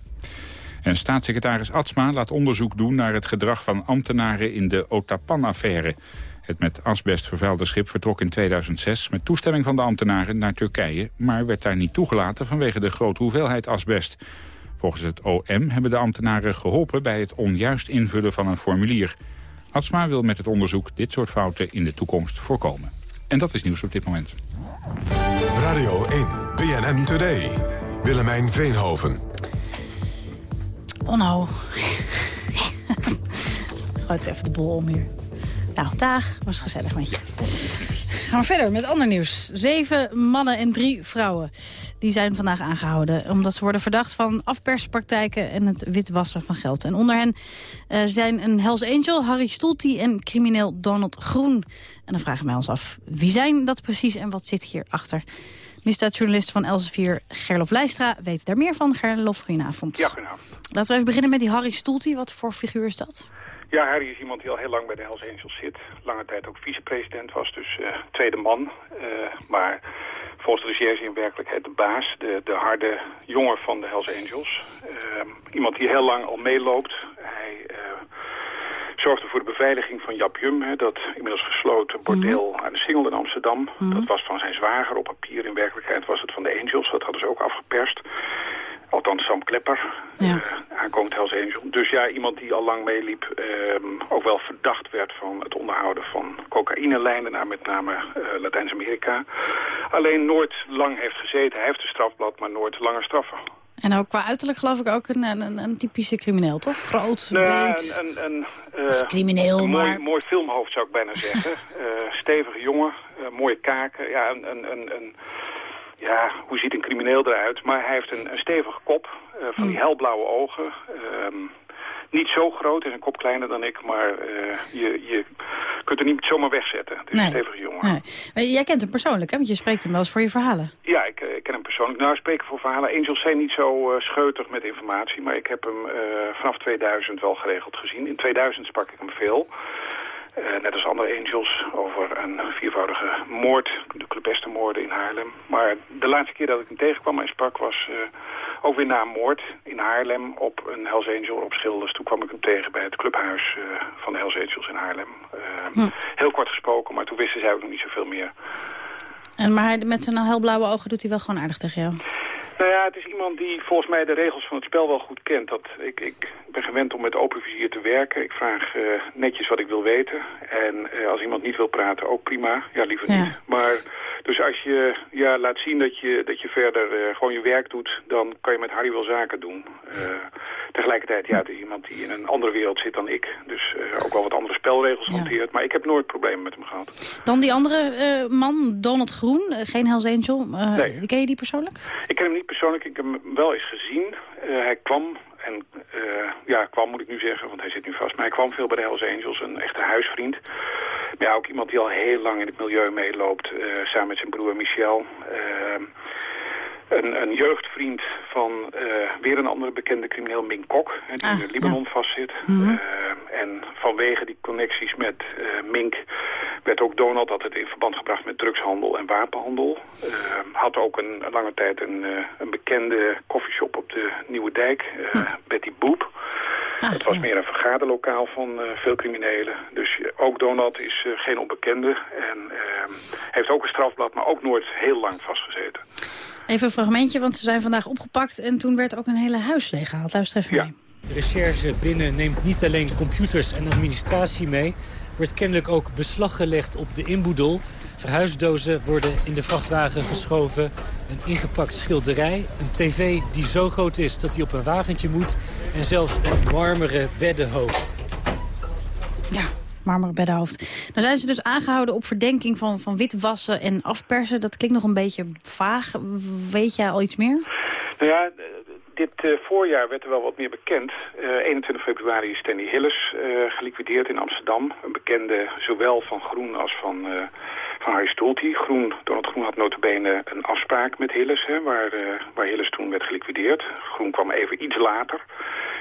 En staatssecretaris Atsma laat onderzoek doen naar het gedrag van ambtenaren in de Otapan-affaire. Het met asbest vervuilde schip vertrok in 2006 met toestemming van de ambtenaren naar Turkije... maar werd daar niet toegelaten vanwege de grote hoeveelheid asbest. Volgens het OM hebben de ambtenaren geholpen bij het onjuist invullen van een formulier. Atsma wil met het onderzoek dit soort fouten in de toekomst voorkomen. En dat is nieuws op dit moment. Radio 1, BNN Today. Willemijn Veenhoven. Onno. Gooi even de bol om hier. Nou, dag. Was gezellig met je. Gaan we verder met ander nieuws. Zeven mannen en drie vrouwen. Die zijn vandaag aangehouden omdat ze worden verdacht van afperspraktijken en het witwassen van geld. En onder hen uh, zijn een Hells Angel, Harry Stolti en crimineel Donald Groen. En dan vragen wij ons af, wie zijn dat precies en wat zit hierachter? Misdaadjournalist van Elsevier, Gerlof Leistra, weet daar meer van. Gerlof, goedenavond. Ja, goedenavond. Laten we even beginnen met die Harry Stolti. Wat voor figuur is dat? Ja, Harry is iemand die al heel lang bij de Hells Angels zit. Lange tijd ook vicepresident was, dus uh, tweede man. Uh, maar volgens de recherche in werkelijkheid de baas, de, de harde jongen van de Hells Angels. Uh, iemand die heel lang al meeloopt. Hij zorgde voor de beveiliging van Jap Jum, hè, dat inmiddels gesloten bordeel mm -hmm. aan de Singel in Amsterdam. Mm -hmm. Dat was van zijn zwager op papier. In werkelijkheid was het van de Angels. Dat hadden ze ook afgeperst. Althans, Sam Klepper, ja. uh, aankomend Hells Angel. Dus ja, iemand die al lang meeliep, uh, ook wel verdacht werd van het onderhouden van cocaïnelijnen naar met name uh, Latijns-Amerika. Alleen nooit lang heeft gezeten. Hij heeft een strafblad, maar nooit lange straffen. En ook qua uiterlijk geloof ik ook een, een, een typische crimineel, toch? Groot, breed. Een, een, een crimineel, een maar... mooi, mooi filmhoofd zou ik bijna zeggen. stevige jongen, mooie kaken. Ja, een... een, een, een ja, hoe ziet een crimineel eruit? Maar hij heeft een, een stevige kop, uh, van die helblauwe ogen. Uh, niet zo groot, is een kop kleiner dan ik, maar uh, je, je kunt er niet zomaar wegzetten. Het is nee. een stevige jongen. Nee. Jij kent hem persoonlijk, hè? Want je spreekt hem wel eens voor je verhalen. Ja, ik, ik ken hem persoonlijk. Nou, spreken voor verhalen. Angels zijn niet zo uh, scheutig met informatie, maar ik heb hem vanaf 2000 wel geregeld gezien. In 2000 sprak ik hem veel. Net als andere Angels over een viervoudige moord, de Clubeste-moorden in Haarlem. Maar de laatste keer dat ik hem tegenkwam en sprak was ook weer na een moord in Haarlem op een Hells Angel op Schilders. Toen kwam ik hem tegen bij het clubhuis van de Hells Angels in Haarlem. Hm. Heel kort gesproken, maar toen wisten zij ook nog niet zoveel meer. En maar met zijn helblauwe ogen doet hij wel gewoon aardig tegen jou? Nou ja, het is iemand die volgens mij de regels van het spel wel goed kent. Dat, ik, ik ben gewend om met open vizier te werken. Ik vraag uh, netjes wat ik wil weten. En uh, als iemand niet wil praten, ook prima. Ja, liever Ja. niet. Maar dus als je ja, laat zien dat je, dat je verder uh, gewoon je werk doet... dan kan je met Harry wel zaken doen. tegelijkertijd, ja, het is iemand die in een andere wereld zit dan ik. Dus ook wel wat andere spelregels Ja. hanteert. Maar ik heb nooit problemen met hem gehad. Dan die andere eh, man, Donald Groen, eh, geen Hells Angel. Eh, Nee. Ken je die persoonlijk? Ik ken hem niet persoonlijk, ik heb hem wel eens gezien. Eh, hij kwam, en eh, ja, kwam moet ik nu zeggen, want hij zit nu vast. Maar hij kwam veel bij de Hells Angels, een echte huisvriend. Maar ja, ook iemand die al heel lang in het milieu meeloopt, eh, samen met zijn broer Michel. Een, een jeugdvriend van weer een andere bekende crimineel, Ming Kok, hè, die Ah, in Libanon ja. vastzit. Mhm. En vanwege die connecties met Mink werd ook Donald altijd in verband gebracht met drugshandel en wapenhandel. Eh, had ook een, een lange tijd een, eh, een bekende koffieshop op de Nieuwe Dijk, eh, Betty Boep. het was meer een vergaderlokaal van eh, veel criminelen. Dus ook Donald is geen onbekende. En eh, heeft ook een strafblad, maar ook nooit heel lang vastgezeten. Even een fragmentje, want ze zijn vandaag opgepakt... en toen werd ook een hele huis leeggehaald. Luister even mee. De recherche binnen neemt niet alleen computers en administratie mee. Wordt kennelijk ook beslag gelegd op de inboedel. Verhuisdozen worden in de vrachtwagen geschoven. Een ingepakt schilderij. Een tv die zo groot is dat hij op een wagentje moet. En zelfs een marmeren beddenhoofd. Ja, marmeren beddenhoofd. Dan zijn ze dus aangehouden op verdenking van, van witwassen en afpersen. Dat klinkt nog een beetje vaag. Weet jij al iets meer? Nou ja, dit eh, voorjaar werd er wel wat meer bekend. Eh, 21 februari is Stanley Hillis eh, geliquideerd in Amsterdam. Een bekende zowel van Groen als van, eh van Harry Stolti. Groen, Donald Groen had notabene een afspraak met Hillis, hè, waar, eh, waar Hillis toen werd geliquideerd. Groen kwam even iets later,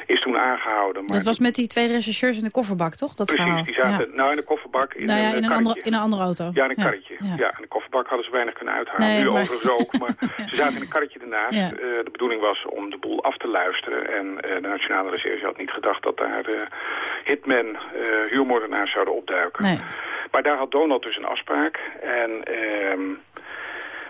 is toen aangehouden. Maar Dat was met die twee rechercheurs in de kofferbak, toch? Dat Precies, verhaal. die zaten Ja. nou in de kofferbak in nou ja, een, in eh, een, andere, in een andere auto. Ja, in een karretje. Ja. In de kofferbak hadden ze weinig kunnen uithalen. Nee, nu maar- overigens ook, maar ze zaten in een karretje ernaast. Eh, de bedoeling was om de boel af te luisteren. En de Nationale Recherche had niet gedacht dat daar hitmen, huurmoordenaars zouden opduiken. Nee. Maar daar had Donald dus een afspraak. En ehm,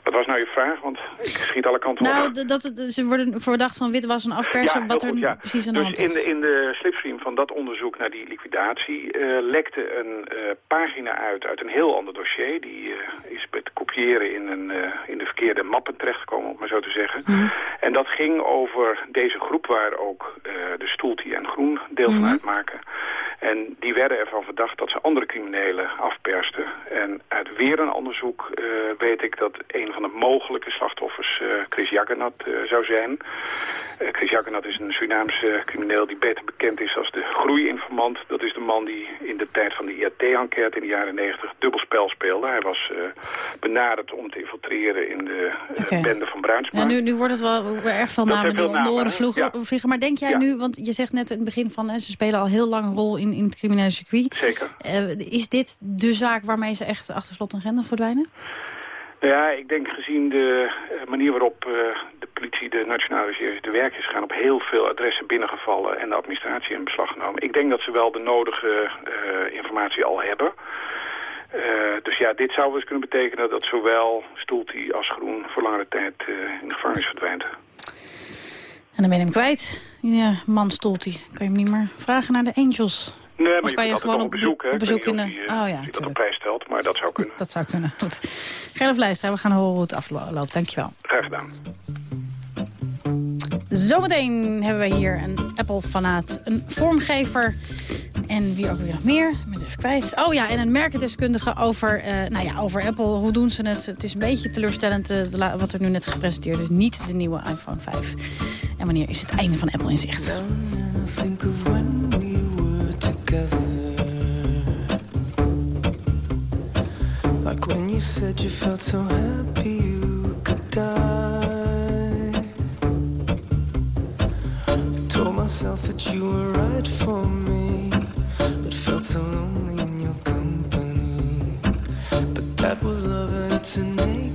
wat was nou je vraag? Want ik schiet alle kanten op. Nou, dat, het- ze worden verdacht van witwassen en afpersen. Ja, wat er goed, ja. precies aan de dus hand in is. de, in de slipstream van dat onderzoek naar die liquidatie eh, lekte een eh, pagina uit uit een heel ander dossier. Die eh, is met kopiëren in, een, in de verkeerde mappen terechtgekomen, om het maar zo te zeggen. Mhm. En dat ging over deze groep waar ook de Stoeltie en Groen deel van Mhm. uitmaken. En die werden ervan verdacht dat ze andere criminelen afpersten. En uit weer een onderzoek eh, weet ik dat een van de mogelijke slachtoffers eh, Chris Jaggenat eh, zou zijn. Chris Jaggenat is een Surinaamse crimineel die beter bekend is als de groeiinformant. Dat is de man die in de tijd van de IAT-enquête in de jaren 90 dubbelspel speelde. Hij was benaderd om te infiltreren in de bende van Bruinsma. Ja, nu, nu wordt het wel erg veel namen die om de oren Ja. vliegen. Maar denk jij Ja. nu, want je zegt net in het begin van... Hè, ze spelen al heel lang een rol in, in het criminele circuit. Zeker. Eh, is dit de zaak waarmee ze echt achter slot en grendel verdwijnen? Nou ja, ik denk gezien de eh, manier waarop eh, de politie, de nationale recherche te werk is gegaan... op heel veel adressen binnengevallen en de administratie in beslag genomen. Ik denk dat ze wel de nodige informatie al hebben. Dus ja, dit zou wel eens kunnen betekenen dat zowel Stoeltie als Groen voor langere tijd in de gevangenis verdwijnt. En dan ben je hem kwijt. Ja, man stoelt hij. Kan je hem niet meer vragen naar de Angels? Nee, maar Of je kan je gewoon op, bezoek, op bezoek in de... die, eh, Oh ja, die dat op prijs stelt, maar dat zou kunnen. dat zou kunnen. Goed. Gerlof Leijstra, we gaan horen hoe het afloopt. Dankjewel. Graag gedaan. Zometeen hebben we hier een Apple-fanaat, een vormgever... En wie ook weer nog meer? Ik ben even kwijt. Oh ja, en een merkendeskundige over, eh, nou ja, over Apple. Hoe doen ze het? Het is een beetje teleurstellend eh, wat er nu net gepresenteerd is. Niet de nieuwe iPhone 5. En wanneer is het einde van Apple in zicht? Like when you said you felt so happy you. Told myself that you were right for me, but felt so lonely in your company. But that was love and it's innate.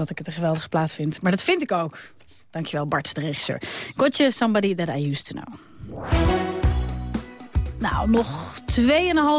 Dat ik het een geweldige plaat vind. Maar dat vind ik ook. Dankjewel Bart, de regisseur. Gotje, somebody that I used to know. Nou, nog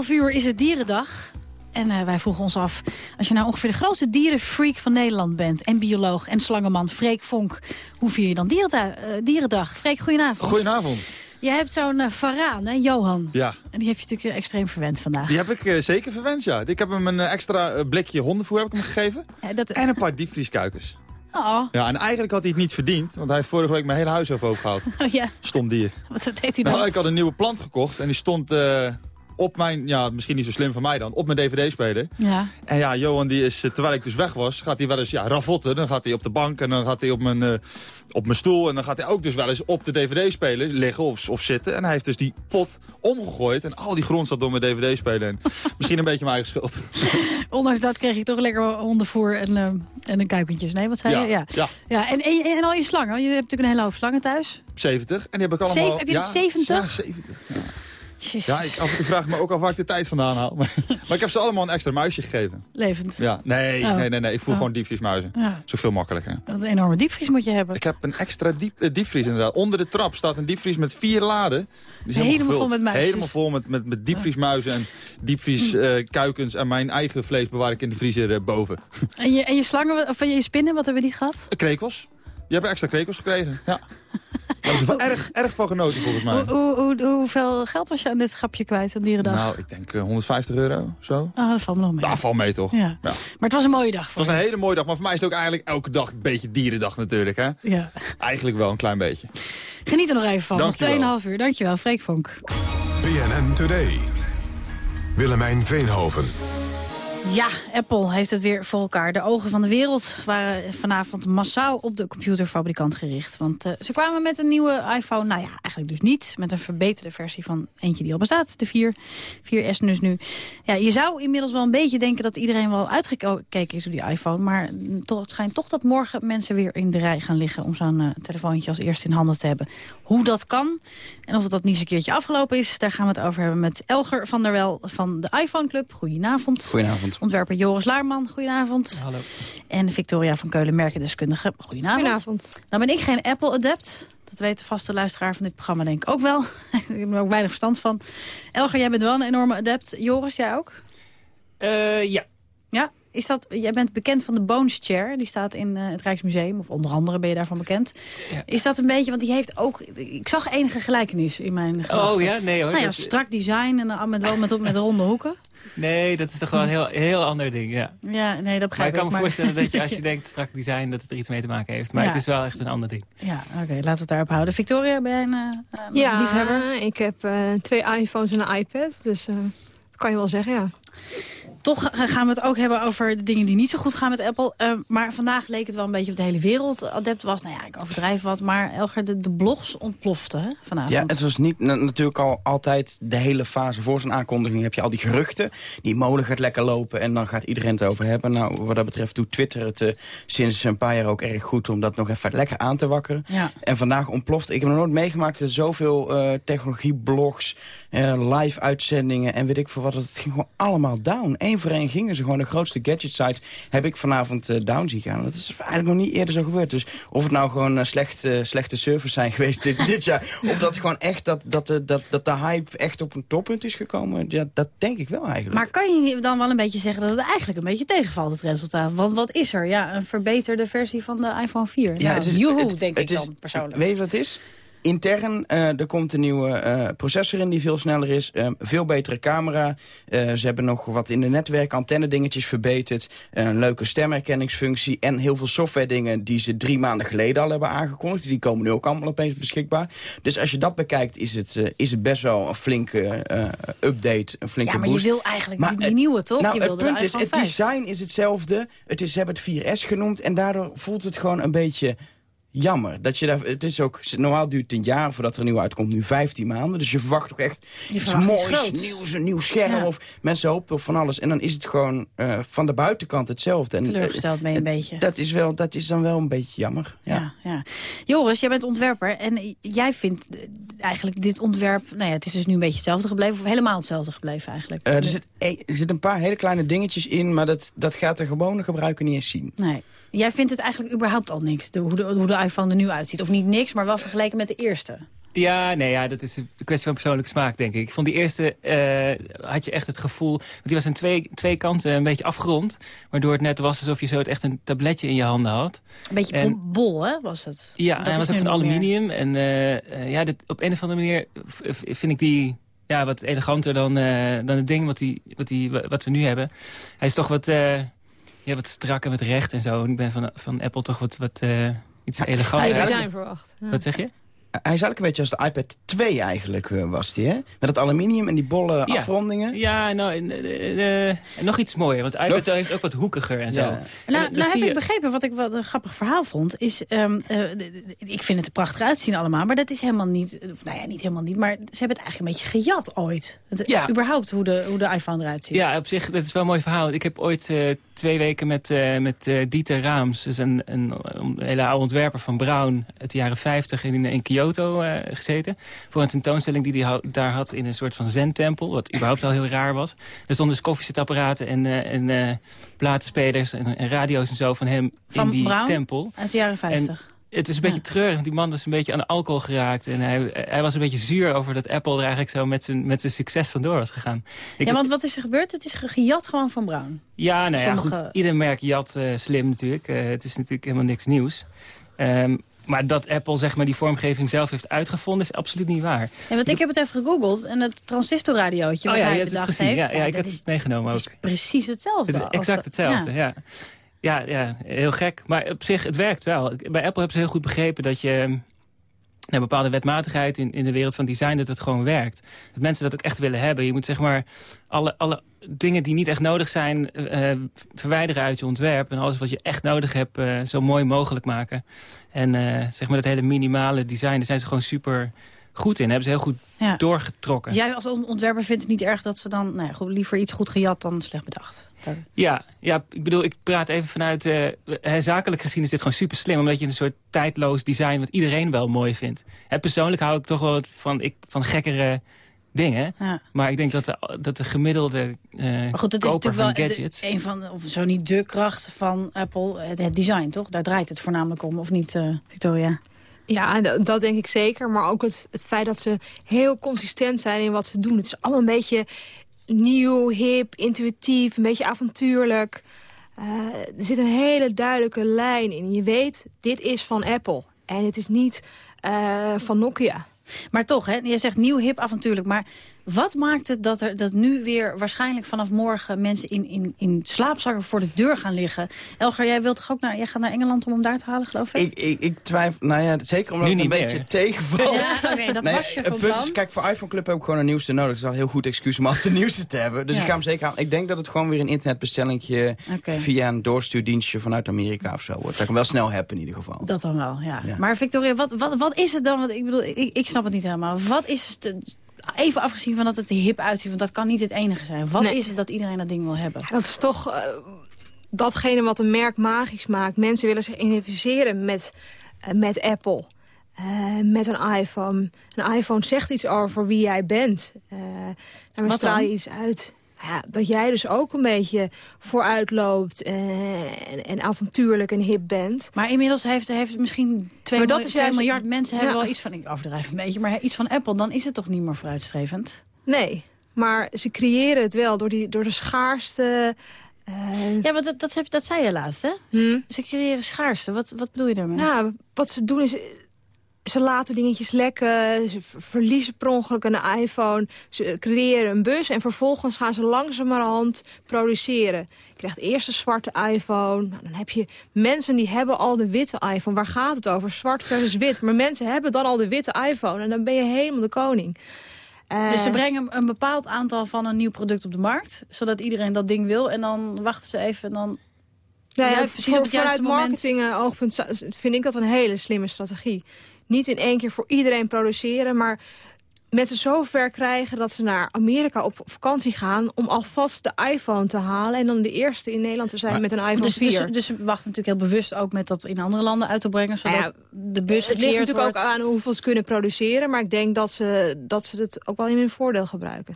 2,5 uur is het dierendag. En eh, wij vroegen ons af, als je nou ongeveer de grootste dierenfreak van Nederland bent... en bioloog en slangenman Freek Vonk, hoe vier je dan eh, dierendag? Freek, goedenavond. Goedenavond. Je hebt zo'n eh, varaan, hè, Johan. Ja, En die heb je natuurlijk eh, extreem verwend vandaag. die heb ik eh, zeker verwend, ja. Ik heb hem een extra blikje hondenvoer heb ik hem gegeven. En een paar diepvrieskuikens. Oh, Ja, en eigenlijk had hij het niet verdiend, want hij heeft vorige week mijn hele huis over opgehaald. oh ja. Stom dier. Wat deed hij dan? Nou, ik had een nieuwe plant gekocht en die stond op mijn, ja, misschien niet zo slim van mij dan, op mijn dvd-speler. Ja. En ja, Johan, die is, eh, terwijl ik dus weg was, gaat hij wel eens ja, ravotten. Dan gaat hij op de bank en dan gaat hij op mijn, eh, op mijn stoel. En dan gaat hij ook dus wel eens op de dvd-speler liggen of, of zitten. En hij heeft dus die pot omgegooid. En al die grond zat door mijn dvd-speler. En misschien een beetje mijn eigen schuld. Ondanks dat kreeg je toch lekker hondenvoer en, eh, en een kuikentjes. Nee, wat zei Ja, je? Ja. ja. ja en, en, en al je slangen. Je hebt natuurlijk een hele hoop slangen thuis. 70. En die heb ik allemaal... Zeven- heb je er ja, 70? Ja, 70. Ja, ik, af vraag me ook af waar ik de tijd vandaan haal. Maar, maar ik heb ze allemaal een extra muisje gegeven. Levend. Ja, nee, Oh. nee, nee, nee. Ik voel Oh. gewoon diepvriesmuizen. Ja. Zoveel makkelijker. Wat een enorme diepvries moet je hebben. Ik heb een extra diep, eh, diepvries inderdaad. Onder de trap staat een diepvries met vier laden. Die is Helemaal gevuld. vol met muisjes. Helemaal vol met, met, met diepvriesmuizen en diepvrieskuikens. en mijn eigen vlees bewaar ik in de vriezer eh, boven. En je, en je slangen, of je spinnen, wat hebben die gehad? Krekels. Die hebben extra krekels gekregen. Ja. Daar erg, erg van genoten volgens mij. Hoe, hoe, hoe- hoeveel geld was je aan dit grapje kwijt, aan dierendag? Nou, ik denk eh, 150 euro, zo. Ah, dat valt me nog mee. Dat valt mee toch? Ja. Maar het was een mooie dag Het voor was een hele mooie dag, maar voor mij is het ook eigenlijk elke dag een beetje dierendag natuurlijk. Hè? je. Ja. Eigenlijk wel een klein beetje. Geniet er nog even van. Nog 2,5 uur. Dankjewel, Freek Vonk. BNN Today. Willemijn Veenhoven. Ja, Apple heeft het weer voor elkaar. De ogen van de wereld waren vanavond massaal op de computerfabrikant gericht. Want eh, ze kwamen met een nieuwe iPhone. Nou ja, eigenlijk dus niet. Met een verbeterde versie van eentje die al bestaat. De 4, 4S dus nu. Ja, je zou inmiddels wel een beetje denken dat iedereen wel uitgekeken is op die iPhone. Maar mm, toch, het schijnt toch dat morgen mensen weer in de rij gaan liggen... om zo'n eh, telefoontje als eerste in handen te hebben. Hoe dat kan en of het dat niet eens een keertje afgelopen is... daar gaan we het over hebben met Elger van der Wel van de iPhone Club. Goedenavond. Goedenavond. Ontwerper Joris Laarman, goedenavond. Hallo. En Victoria van Keulen, merkendeskundige. Goedenavond. Goedenavond. Nou ben ik geen Apple-adept. Dat weet de vaste luisteraar van dit programma denk ik ook wel. ik heb er ook weinig verstand van. Elger, jij bent wel een enorme adept. Joris, jij ook? Eh, ja. Ja? Is dat, jij bent bekend van de Bones Chair. Die staat in eh, het Rijksmuseum. Of onder andere ben je daarvan bekend. Is dat een beetje, want die heeft ook... Ik zag enige gelijkenis in mijn gedachten. Oh ja? Nee hoor. Nou ja, dat- strak design en dan met, wel met, met ronde hoeken. Nee, dat is toch wel een heel, heel ander ding, ja. Ja, nee, dat Maar begrijp ik kan me maar- voorstellen dat je als je denkt strak design... dat het er iets mee te maken heeft. Maar Ja. het is wel echt een ander ding. Ja, oké, laten we het daarop houden. Victoria, ben jij een eh, eh, Ja, liefhebber? ik heb eh, twee iPhones en een iPad. Dus eh, dat kan je wel zeggen, ja. Toch ga- gaan we het ook hebben over de dingen die niet zo goed gaan met Apple. Eh, maar vandaag leek het wel een beetje of de hele wereld adept was. Nou ja, ik overdrijf wat. Maar Elger, de, de blogs ontploften vanavond. Ja, het was niet na- natuurlijk al altijd de hele fase voor zijn aankondiging. Heb je al die geruchten. Die molen gaat lekker lopen en dan gaat iedereen het over hebben. Nou, wat dat betreft doet Twitter het eh, sinds een paar jaar ook erg goed... om dat nog even lekker aan te wakkeren. Ja. En vandaag ontploft. Ik heb nog nooit meegemaakt dat er zoveel eh, technologieblogs, eh, live-uitzendingen en weet ik veel wat. Het ging gewoon allemaal down. Eén voor één gingen ze gewoon. De grootste gadget sites heb ik vanavond eh, down zien gaan. Dat is eigenlijk nog niet eerder zo gebeurd. Dus of het nou gewoon eh, slecht, slechte servers zijn geweest dit, dit jaar. Of dat gewoon echt dat, dat, de- dat, dat de hype echt op een toppunt is gekomen. Ja, dat denk ik wel eigenlijk. Maar kan je dan wel een beetje zeggen dat het eigenlijk een beetje tegenvalt, het resultaat? Want wat is er? Ja, een verbeterde versie van de iPhone 4. Ja, nou, joehoe, het- denk het ik is- dan persoonlijk. Weet je wat het is? Intern, eh, er komt een nieuwe eh, processor in die veel sneller is. eh, veel betere camera. Eh, ze hebben nog wat in de netwerk antenne dingetjes verbeterd. een leuke stemherkenningsfunctie. En heel veel software dingen die ze drie maanden geleden al hebben aangekondigd. Die komen nu ook allemaal opeens beschikbaar. Dus als je dat bekijkt is het, is het best wel een flinke update. Een flinke Ja, maar je wil eigenlijk Maar die, nieuwe, toch? Nou, je het punt is, het 5. design is hetzelfde. Het is, ze hebben het 4S genoemd en daardoor voelt het gewoon een beetje jammer. Dat je daar, het is ook, normaal duurt het een jaar voordat er een nieuw uitkomt, nu 15 maanden. Dus je verwacht ook echt Je iets moois, nieuws, een nieuw scherm. Ja. Of mensen hopen op van alles. En dan is het gewoon eh, van de buitenkant hetzelfde. En, Teleurgesteld ben je een eh, beetje. Dat is, wel, dat is dan wel een beetje jammer. Ja. Ja, ja. Joris, jij bent ontwerper en jij vindt eh, eigenlijk dit ontwerp... Nou ja, het is dus nu een beetje hetzelfde gebleven, of helemaal hetzelfde gebleven eigenlijk. Eh, er, zit, eh, er zitten een paar hele kleine dingetjes in, maar dat, dat gaat de gewone gebruiker niet eens zien. Nee. Jij vindt het eigenlijk überhaupt al niks, de, hoe, de, hoe de iPhone er nu uitziet. Of niet niks, maar wel vergeleken met de eerste. Ja, nee, ja, dat is een kwestie van persoonlijke smaak, denk ik. Ik vond die eerste, eh, had je echt het gevoel... Want die was aan twee, twee kanten een beetje afgerond. Waardoor het net was alsof je zo het echt een tabletje in je handen had. Een beetje En- bol, hè, was het? Ja, Dat hij was ook van meer. aluminium. En eh, eh, ja, dit, op een of andere manier vind ik die ja, wat eleganter dan, dan het ding wat, die, wat, die, wat we nu hebben. Hij is toch wat, ja, wat strak en wat recht en zo. En ik ben van, van Apple toch wat, wat eh, iets eleganter. Design verwacht. Ja. Wat zeg je? Hij is eigenlijk een beetje als de iPad 2 eigenlijk eh, was die, hè? Met het aluminium en die bolle Ja. afrondingen. Ja, nou, en, eh, eh, en nog iets mooier. Want iPad heeft ook wat hoekiger en zo. Ja. En Nou, dat nou heb ik begrepen, wat ik wat een grappig verhaal vond, is, ehm, eh, ik vind het er prachtig uitzien allemaal, maar dat is helemaal niet, of, nou ja, niet helemaal niet, maar ze hebben het eigenlijk een beetje gejat ooit. Het, Ja. Überhaupt hoe de, hoe de iPhone eruit ziet. Ja, op zich, dat is wel een mooi verhaal. Ik heb ooit eh, twee weken met, eh, met eh, Dieter Raams, dus een, een, een hele oude ontwerper van Brown uit de jaren 50 in, in Kyoto eh, gezeten. Voor een tentoonstelling die hij daar had in een soort van zen-tempel, wat überhaupt al heel raar was. Er stonden dus koffiezetapparaten en, eh, en eh, platenspelers en, en radio's en zo van hem Van in die Brown? tempel. Uit de jaren 50. Het is een beetje treurig, want die man was een beetje aan de alcohol geraakt. En hij, hij was een beetje zuur over dat Apple er eigenlijk zo met zijn, met zijn succes vandoor was gegaan. Ik- ja, want wat is er gebeurd? Het is ge- gejat gewoon van Brown. ja, nou ja, Sommige- goed. Ieder merk jat slim natuurlijk. Het is natuurlijk helemaal niks nieuws. Ehm, maar dat Apple zeg maar, die vormgeving zelf heeft uitgevonden is absoluut niet waar. Ja, want ik heb het even gegoogeld en het transistorradiootje oh wat ja, hij het bedacht gezien. heeft. Ja, ja, ik dat heb het meegenomen het ook. is precies hetzelfde. Het is exact hetzelfde, ja. Ja, ja, heel gek. Maar op zich, het werkt wel. Bij Apple hebben ze heel goed begrepen dat je... nou, Een bepaalde wetmatigheid in, in de wereld van design, dat het gewoon werkt. Dat mensen dat ook echt willen hebben. Je moet zeg maar alle, alle dingen die niet echt nodig zijn eh, verwijderen uit je ontwerp. En alles wat je echt nodig hebt eh, zo mooi mogelijk maken. En eh, zeg maar dat hele minimale design, daar zijn ze gewoon super goed in. Hebben ze heel goed Ja. doorgetrokken. Jij als ontwerper vindt het niet erg dat ze dan... Nou ja, goed, liever iets goed gejat dan slecht bedacht. Daar- Ja, ja, ik bedoel, ik praat even vanuit... eh, eh, zakelijk gezien is dit gewoon super slim. Omdat je een soort tijdloos design wat iedereen wel mooi vindt. Hè, persoonlijk hou ik toch wel van, ik, van gekkere dingen. Ja. Maar ik denk dat de, dat de gemiddelde eh Maar goed, het is natuurlijk van wel de- gadgets... een van, de- of zo niet de kracht van Apple, het, het design, toch? Daar draait het voornamelijk om, of niet, eh, Victoria? Ja, dat, denk ik zeker. Maar ook het, het feit dat ze heel consistent zijn in wat ze doen. Het is allemaal een beetje nieuw, hip, intuïtief, een beetje avontuurlijk. Eh, er zit een hele duidelijke lijn in. Je weet, dit is van Apple. En het is niet eh, van Nokia. Maar toch, hè, je zegt nieuw, hip, avontuurlijk. Maar wat maakt het dat er dat nu weer waarschijnlijk vanaf morgen... mensen in, in, in slaapzakken voor de deur gaan liggen? Elger, jij wilt toch ook naar, jij gaat naar Engeland om hem daar te halen, geloof ik? Ik, ik, ik twijfel, nou ja, zeker omdat Nu het een beetje meer. tegenvalt. Ja, oké, dat was je het punt plan. is, kijk, voor iPhone Club heb ik gewoon een nieuwste nodig. Dat is al een heel goed excuus om altijd de nieuwste te hebben. Dus Ja. ik ga hem zeker halen. Ik denk dat het gewoon weer een internetbestellingje via een doorstuurdienstje vanuit Amerika of zo wordt. Dat ik hem wel snel heb in ieder geval. Dat dan wel, ja. Ja. Maar Victoria, wat, wat, wat is het dan? Want ik bedoel, ik, ik snap het niet helemaal. Wat is het... Even afgezien van dat het er hip uitziet, want dat kan niet het enige zijn. Wat Nee. is het dat iedereen dat ding wil hebben? Dat is toch eh, datgene wat een merk magisch maakt. Mensen willen zich identificeren met, eh, met Apple. Eh, met een iPhone. Een iPhone zegt iets over wie jij bent. Daarmee straal je iets uit. Ja, dat jij dus ook een beetje vooruit loopt eh, en, en avontuurlijk en hip bent. Maar inmiddels heeft, heeft misschien 2 Maar dat miljard, is juist- miljard mensen hebben Ja. wel iets van, ik overdrijf een beetje, maar iets van Apple, dan is het toch niet meer vooruitstrevend? Nee, maar ze creëren het wel door, die, door de schaarste... eh, Ja, want dat, dat, heb, dat zei je laatst, hè? Hmm. Ze creëren schaarste. Wat, wat bedoel je daarmee? Nou, wat ze doen is... Ze laten dingetjes lekken, ze ver- verliezen per ongeluk een iPhone. Ze creëren een bus en vervolgens gaan ze langzamerhand produceren. Je krijgt eerst een zwarte iPhone. Nou, dan heb je mensen die hebben al de witte iPhone. Waar gaat het over? Zwart versus wit. Maar mensen hebben dan al de witte iPhone en dan ben je helemaal de koning. Eh, Dus ze brengen een bepaald aantal van een nieuw product op de markt, zodat iedereen dat ding wil. En dan wachten ze even en dan... Nou ja, Ja, precies voor, op het juiste vanuit moment. marketing eh, vind ik dat een hele slimme strategie. Niet in één keer voor iedereen produceren, maar mensen zo ver krijgen dat ze naar Amerika op vakantie gaan om alvast de iPhone te halen en dan de eerste in Nederland te zijn Maar- met een iPhone Dus, 4. dus, dus wachten natuurlijk heel bewust ook met dat in andere landen uit te brengen, zodat Nou ja, de bus het ligt natuurlijk wordt. ook aan hoeveel ze kunnen produceren, maar ik denk dat ze, dat ze het ook wel in hun voordeel gebruiken.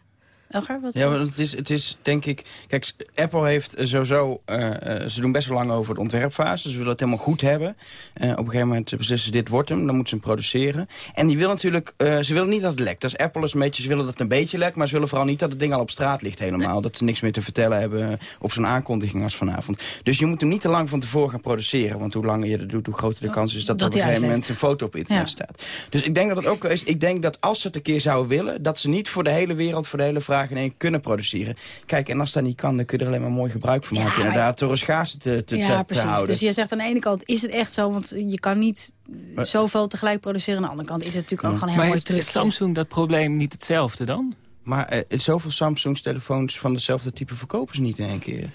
Elger, wat Ja, want het is, het is denk ik... Kijk, Apple heeft sowieso... eh, eh, ze doen best wel lang over de ontwerpfase. Ze willen het helemaal goed hebben. Op een gegeven moment beslissen ze dit wordt hem. Dan moeten ze hem produceren. En die willen natuurlijk... ze willen niet dat het lekt. Dat is Apple is een beetje... Ze willen dat het een beetje lekt. Maar ze willen vooral niet dat het ding al op straat ligt helemaal. Dat ze niks meer te vertellen hebben op zo'n aankondiging als vanavond. Dus je moet hem niet te lang van tevoren gaan produceren. Want hoe langer je dat doet, hoe groter de kans is dat, Dat er op een gegeven moment een foto op internet Ja. staat. Dus ik denk dat het ook is. Ik denk dat als ze het een keer zouden willen, dat ze niet voor de hele wereld, voor de hele vraag in één kunnen produceren. Kijk, en als dat niet kan, dan kun je er alleen maar mooi gebruik van maken. maar- Inderdaad, door een schaarste te, te, ja, te- te precies. houden. Dus je zegt aan de ene kant, is het echt zo? Want je kan niet Maar- zoveel tegelijk produceren. Aan de andere kant is het natuurlijk ook gewoon heel Maar mooi heeft trucje. Samsung dat probleem niet hetzelfde dan? Maar eh, zoveel Samsungs telefoons van dezelfde type verkopen ze niet in één keer.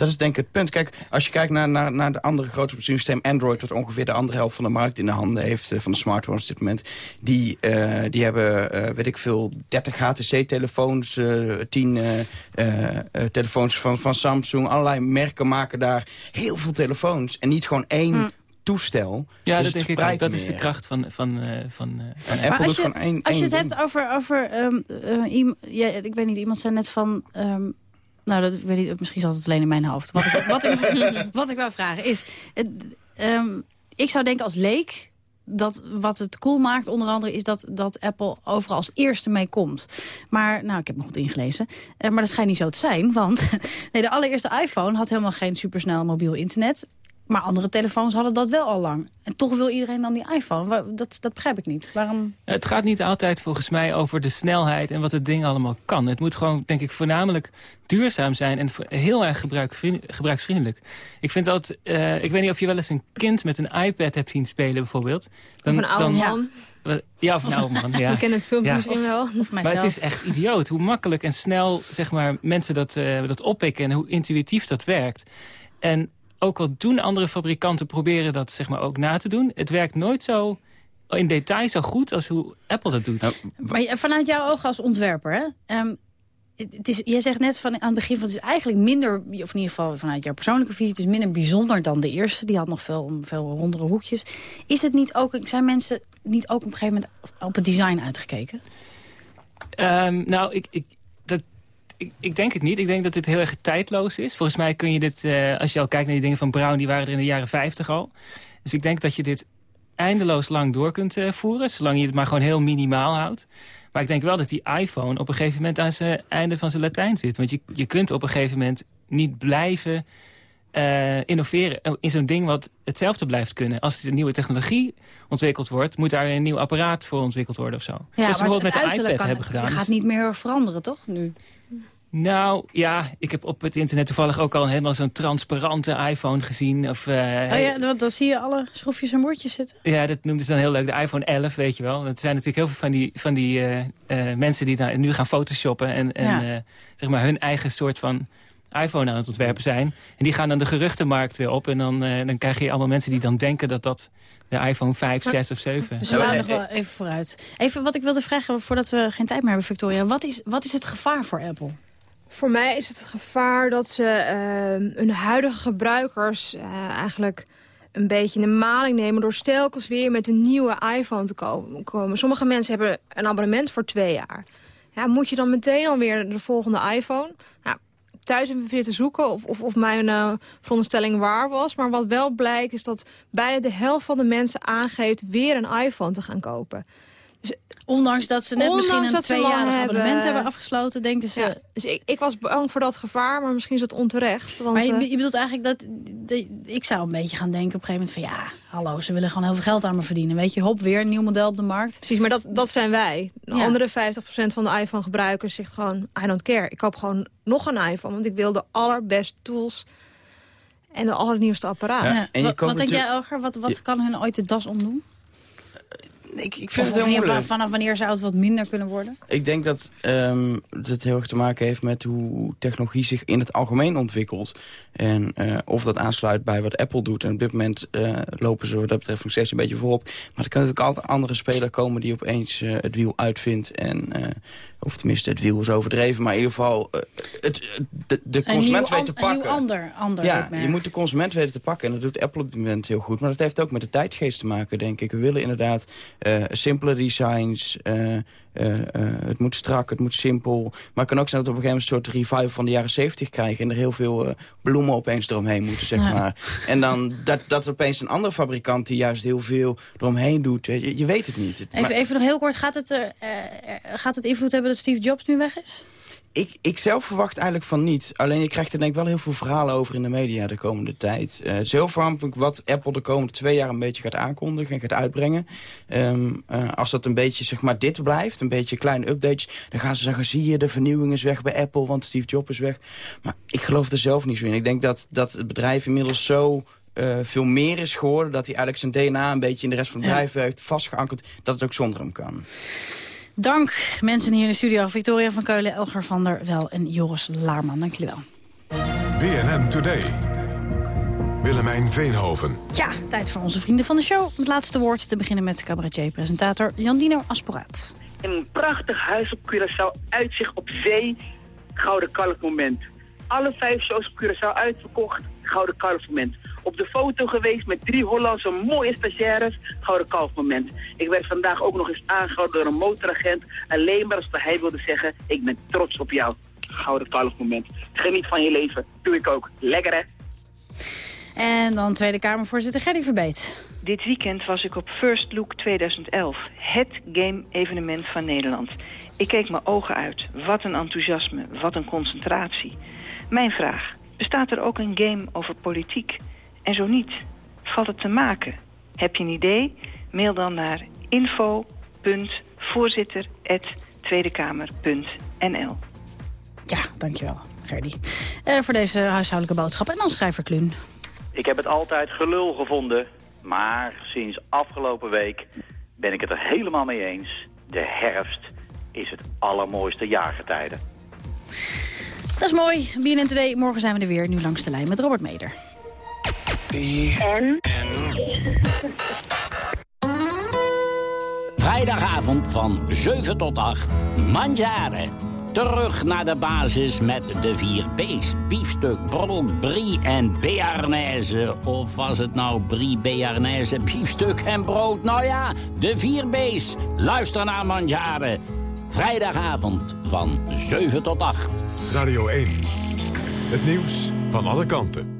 Dat is denk ik het punt. Kijk, als je kijkt naar, naar, naar de andere grote besturingssysteem... Android, wat ongeveer de andere helft van de markt in de handen heeft... eh, van de smartphones op dit moment... die, eh, die hebben, eh, weet ik veel, 30 HTC-telefoons... eh 10 eh, eh, eh, telefoons van, van Samsung. Allerlei merken maken daar heel veel telefoons. En niet gewoon één... Hm. Toestel. Ja, Dus dat denk ik ook. verspreidt Dat is de kracht van, van, eh, van, eh, van En Apple Maar als je, één als je het ding. hebt over, over iem- ja, ik weet niet, iemand zei net van, ehm, nou dat weet ik, misschien zat het alleen in mijn hoofd. Wat ik, wat ik, wat ik wou vragen is, ehm, ik zou denken als leek dat wat het cool maakt, onder andere, is dat, dat Apple overal als eerste mee komt. Maar, nou, ik heb me goed ingelezen. Eh, maar dat schijnt niet zo te zijn, want nee, de allereerste iPhone had helemaal geen supersnel mobiel internet. Maar andere telefoons hadden dat wel al lang. En toch wil iedereen dan die iPhone. Dat, dat begrijp ik niet. Waarom... Het gaat niet altijd volgens mij over de snelheid en wat het ding allemaal kan. Het moet gewoon, denk ik, voornamelijk duurzaam zijn en heel erg gebruiksvriendelijk. Ik vind altijd, eh, ik weet niet of je wel eens een kind met een iPad hebt zien spelen bijvoorbeeld. Of een oude man. Wa- Ja, of een oude man, ja. We kennen het filmpje Ja. misschien wel. Maar het is echt idioot hoe makkelijk en snel zeg maar, mensen dat, eh, dat oppikken... en hoe intuïtief dat werkt. En ook al doen andere fabrikanten proberen dat zeg maar, ook na te doen... het werkt nooit zo in detail zo goed als hoe Apple dat doet. Maar je- vanuit jouw ogen als ontwerper, hè? ehm, het is, jij zegt net van, aan het begin van het is eigenlijk minder, of in ieder geval vanuit jouw persoonlijke visie, het is minder bijzonder dan de eerste. Die had nog veel, veel rondere hoekjes. Is het niet ook, zijn mensen niet ook op een gegeven moment op het design uitgekeken? Ehm, nou, ik, ik, ik, ik denk het niet. Ik denk dat dit heel erg tijdloos is. Volgens mij kun je dit, eh, als je al kijkt naar die dingen van Brown... die waren er in de jaren 50 al. Dus ik denk dat je dit eindeloos lang door kunt eh, voeren... zolang je het maar gewoon heel minimaal houdt. Maar ik denk wel dat die iPhone op een gegeven moment... aan zijn einde van zijn Latijn zit. Want je, je kunt op een gegeven moment niet blijven... eh, innoveren in zo'n ding wat hetzelfde blijft kunnen. Als er een nieuwe technologie ontwikkeld wordt... moet daar een nieuw apparaat voor ontwikkeld worden of zo. Zoals ze maar bijvoorbeeld met de iPad kan- hebben gedaan. gaat niet meer veranderen, toch? Nu. Nou, ja, ik heb op het internet toevallig ook al helemaal zo'n transparante iPhone gezien. Of, eh, Oh ja, dan, dan zie je alle schroefjes en bordjes zitten. ja, dat noemden ze dan heel leuk, de iPhone 11, weet je wel. Dat zijn natuurlijk heel veel van die, van die eh, eh, mensen die daar nu gaan photoshoppen... en, en Ja. eh, zeg maar hun eigen soort van iPhone aan het ontwerpen zijn. En die gaan dan de geruchtenmarkt weer op. En dan, eh, dan krijg je allemaal mensen die dan denken dat dat de iPhone 5, Maar- 6 of 7... Dus we gaan nog wel even vooruit. Even wat ik wilde vragen, voordat we geen tijd meer hebben, Victoria. Wat is, wat is het gevaar voor Apple? Voor mij is het gevaar dat ze eh, hun huidige gebruikers eh, eigenlijk een beetje in de maling nemen... door telkens weer met een nieuwe iPhone te ko- komen. Sommige mensen hebben een abonnement voor twee jaar. Ja, moet je dan meteen alweer de volgende iPhone? Nou, thuis hebben we weer te zoeken of, of, of mijn eh, veronderstelling waar was. Maar wat wel blijkt is dat bijna de helft van de mensen aangeeft... weer een iPhone te gaan kopen. Ondanks dat ze net Ondanks misschien een tweejarig hebben- abonnement hebben afgesloten, denken ze... Ja, dus ik, ik was bang voor dat gevaar, maar misschien is dat onterecht. Want, maar je, eh, je bedoelt eigenlijk dat... de- ik zou een beetje gaan denken op een gegeven moment van... ja, hallo, ze willen gewoon heel veel geld aan me verdienen. Weet je, hop, weer een nieuw model op de markt. Precies, maar dat, dat zijn wij. De Ja. andere 50% van de iPhone-gebruikers zegt gewoon... I don't care, ik koop gewoon nog een iPhone. Want ik wil de allerbeste tools en de allernieuwste apparaat. Ja, en je wat denk jij, Elger? Wat, wat Ja. kan hun ooit de das omdoen? Ik, ik Of, vind het heel moeilijk. vanaf wanneer zou het wat minder kunnen worden? Ik denk dat ehm het heel erg te maken heeft met hoe technologie zich in het algemeen ontwikkelt. En eh, of dat aansluit bij wat Apple doet. En op dit moment eh, lopen ze wat dat betreft nog steeds een beetje voorop. Maar er kan natuurlijk altijd andere speler komen die opeens eh, het wiel uitvindt. En, of tenminste, het wiel is overdreven. Maar in ieder geval eh, het, de, consument weet te an- een nieuw pakken. ander, ander Ja, je moet de consument weten te pakken. En dat doet Apple op dit moment heel goed. Maar dat heeft ook met de tijdsgeest te maken, denk ik. We willen inderdaad eh, simpele designs. eh, eh, eh, het moet strak, het moet simpel. Maar het kan ook zijn dat we op een gegeven moment een soort revival van de jaren 70 krijgen. En er heel veel eh, bloemen opeens eromheen moeten, zeg Ja. maar. En dan dat, dat opeens een andere fabrikant die juist heel veel eromheen doet. Je, je weet het niet. Het- Even, maar- even nog heel kort, gaat het, gaat het invloed hebben dat Steve Jobs nu weg is? Ik, ik zelf verwacht eigenlijk van niet. Alleen je krijgt er denk ik wel heel veel verhalen over in de media de komende tijd. Het is heel wat Apple de komende twee jaar een beetje gaat aankondigen en gaat uitbrengen. Ehm, eh, als dat een beetje zeg maar dit blijft, een beetje kleine updates... dan gaan ze zeggen, zie je, de vernieuwing is weg bij Apple, want Steve Jobs is weg. Maar ik geloof er zelf niet zo in. Ik denk dat, dat het bedrijf inmiddels zo... eh, veel meer is geworden, dat hij eigenlijk zijn DNA een beetje in de rest van het Ja. bedrijf heeft vastgeankerd, dat het ook zonder hem kan. Dank mensen hier in de studio. Victoria van Keulen, Elger van der Wel en Joris Laarman. Dank jullie wel. BNN Today. Willemijn Veenhoven. Ja, tijd voor onze vrienden van de show. Het laatste woord te beginnen met cabaretier-presentator Jandino Asporaat. Een prachtig huis op Curaçao, uitzicht op zee, gouden kalfmoment. Alle vijf shows op Curaçao uitverkocht, gouden kalfmoment. Op de foto geweest met drie Hollandse mooie stagiaires, gouden kalfmoment. Ik werd vandaag ook nog eens aangehouden door een motoragent, alleen maar zodat hij wilde zeggen, ik ben trots op jou. Gouden kalfmoment. Geniet van je leven, doe ik ook. Lekker hè? En dan Tweede Kamervoorzitter Gerry Verbeet. Dit weekend was ik op First Look 2011, het game-evenement van Nederland. Ik keek mijn ogen uit. Wat een enthousiasme, wat een concentratie. Mijn vraag, bestaat er ook een game over politiek? En zo niet, valt het te maken? Heb je een idee? Mail dan naar info.voorzitter.tweedekamer.nl Ja, dankjewel, Gerdy. Eh, voor deze huishoudelijke boodschap. En dan schrijver Kluun. Ik heb het altijd gelul gevonden, maar sinds afgelopen week ben ik het er helemaal mee eens. De herfst is het allermooiste jaargetijde. Dat is mooi. BNN Today. Morgen zijn we er weer. Nu langs de lijn met Robert Meder. En? Vrijdagavond van 7 tot 8. Mandjaren. Terug naar de basis met de vier B's. Biefstuk, brood, brie en bearnaise. Of was het nou brie, bearnaise, biefstuk en brood? Nou ja, de vier B's. Luister naar Mandjaren. Vrijdagavond van 7 tot 8. Radio 1. Het nieuws van alle kanten.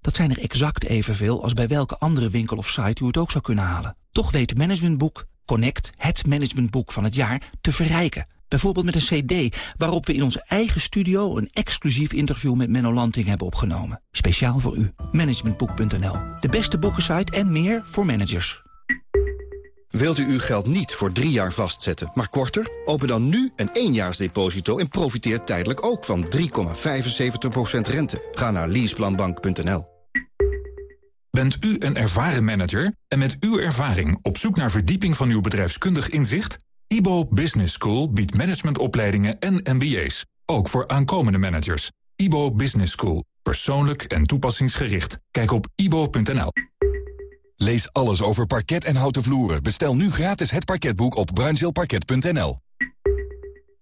Dat zijn er exact evenveel als bij welke andere winkel of site u het ook zou kunnen halen. Toch weet Managementboek Connect, het managementboek van het jaar, te verrijken. Bijvoorbeeld met een cd waarop we in onze eigen studio... een exclusief interview met Menno Lanting hebben opgenomen. Speciaal voor u. Managementboek.nl. De beste boekensite en meer voor managers. Wilt u uw geld niet voor drie jaar vastzetten, maar korter? Open dan nu een éénjaarsdeposito en profiteer tijdelijk ook van 3,75% rente. Ga naar leaseplanbank.nl. Bent u een ervaren manager en met uw ervaring op zoek naar verdieping van uw bedrijfskundig inzicht? IBO Business School biedt managementopleidingen en MBA's, ook voor aankomende managers. IBO Business School, persoonlijk en toepassingsgericht. Kijk op ibo.nl. Lees alles over parket en houten vloeren. Bestel nu gratis het parketboek op bruinzeelparket.nl.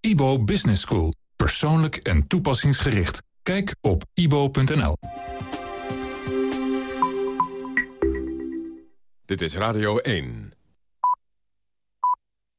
IBO Business School, persoonlijk en toepassingsgericht. Kijk op ibo.nl. Dit is Radio 1.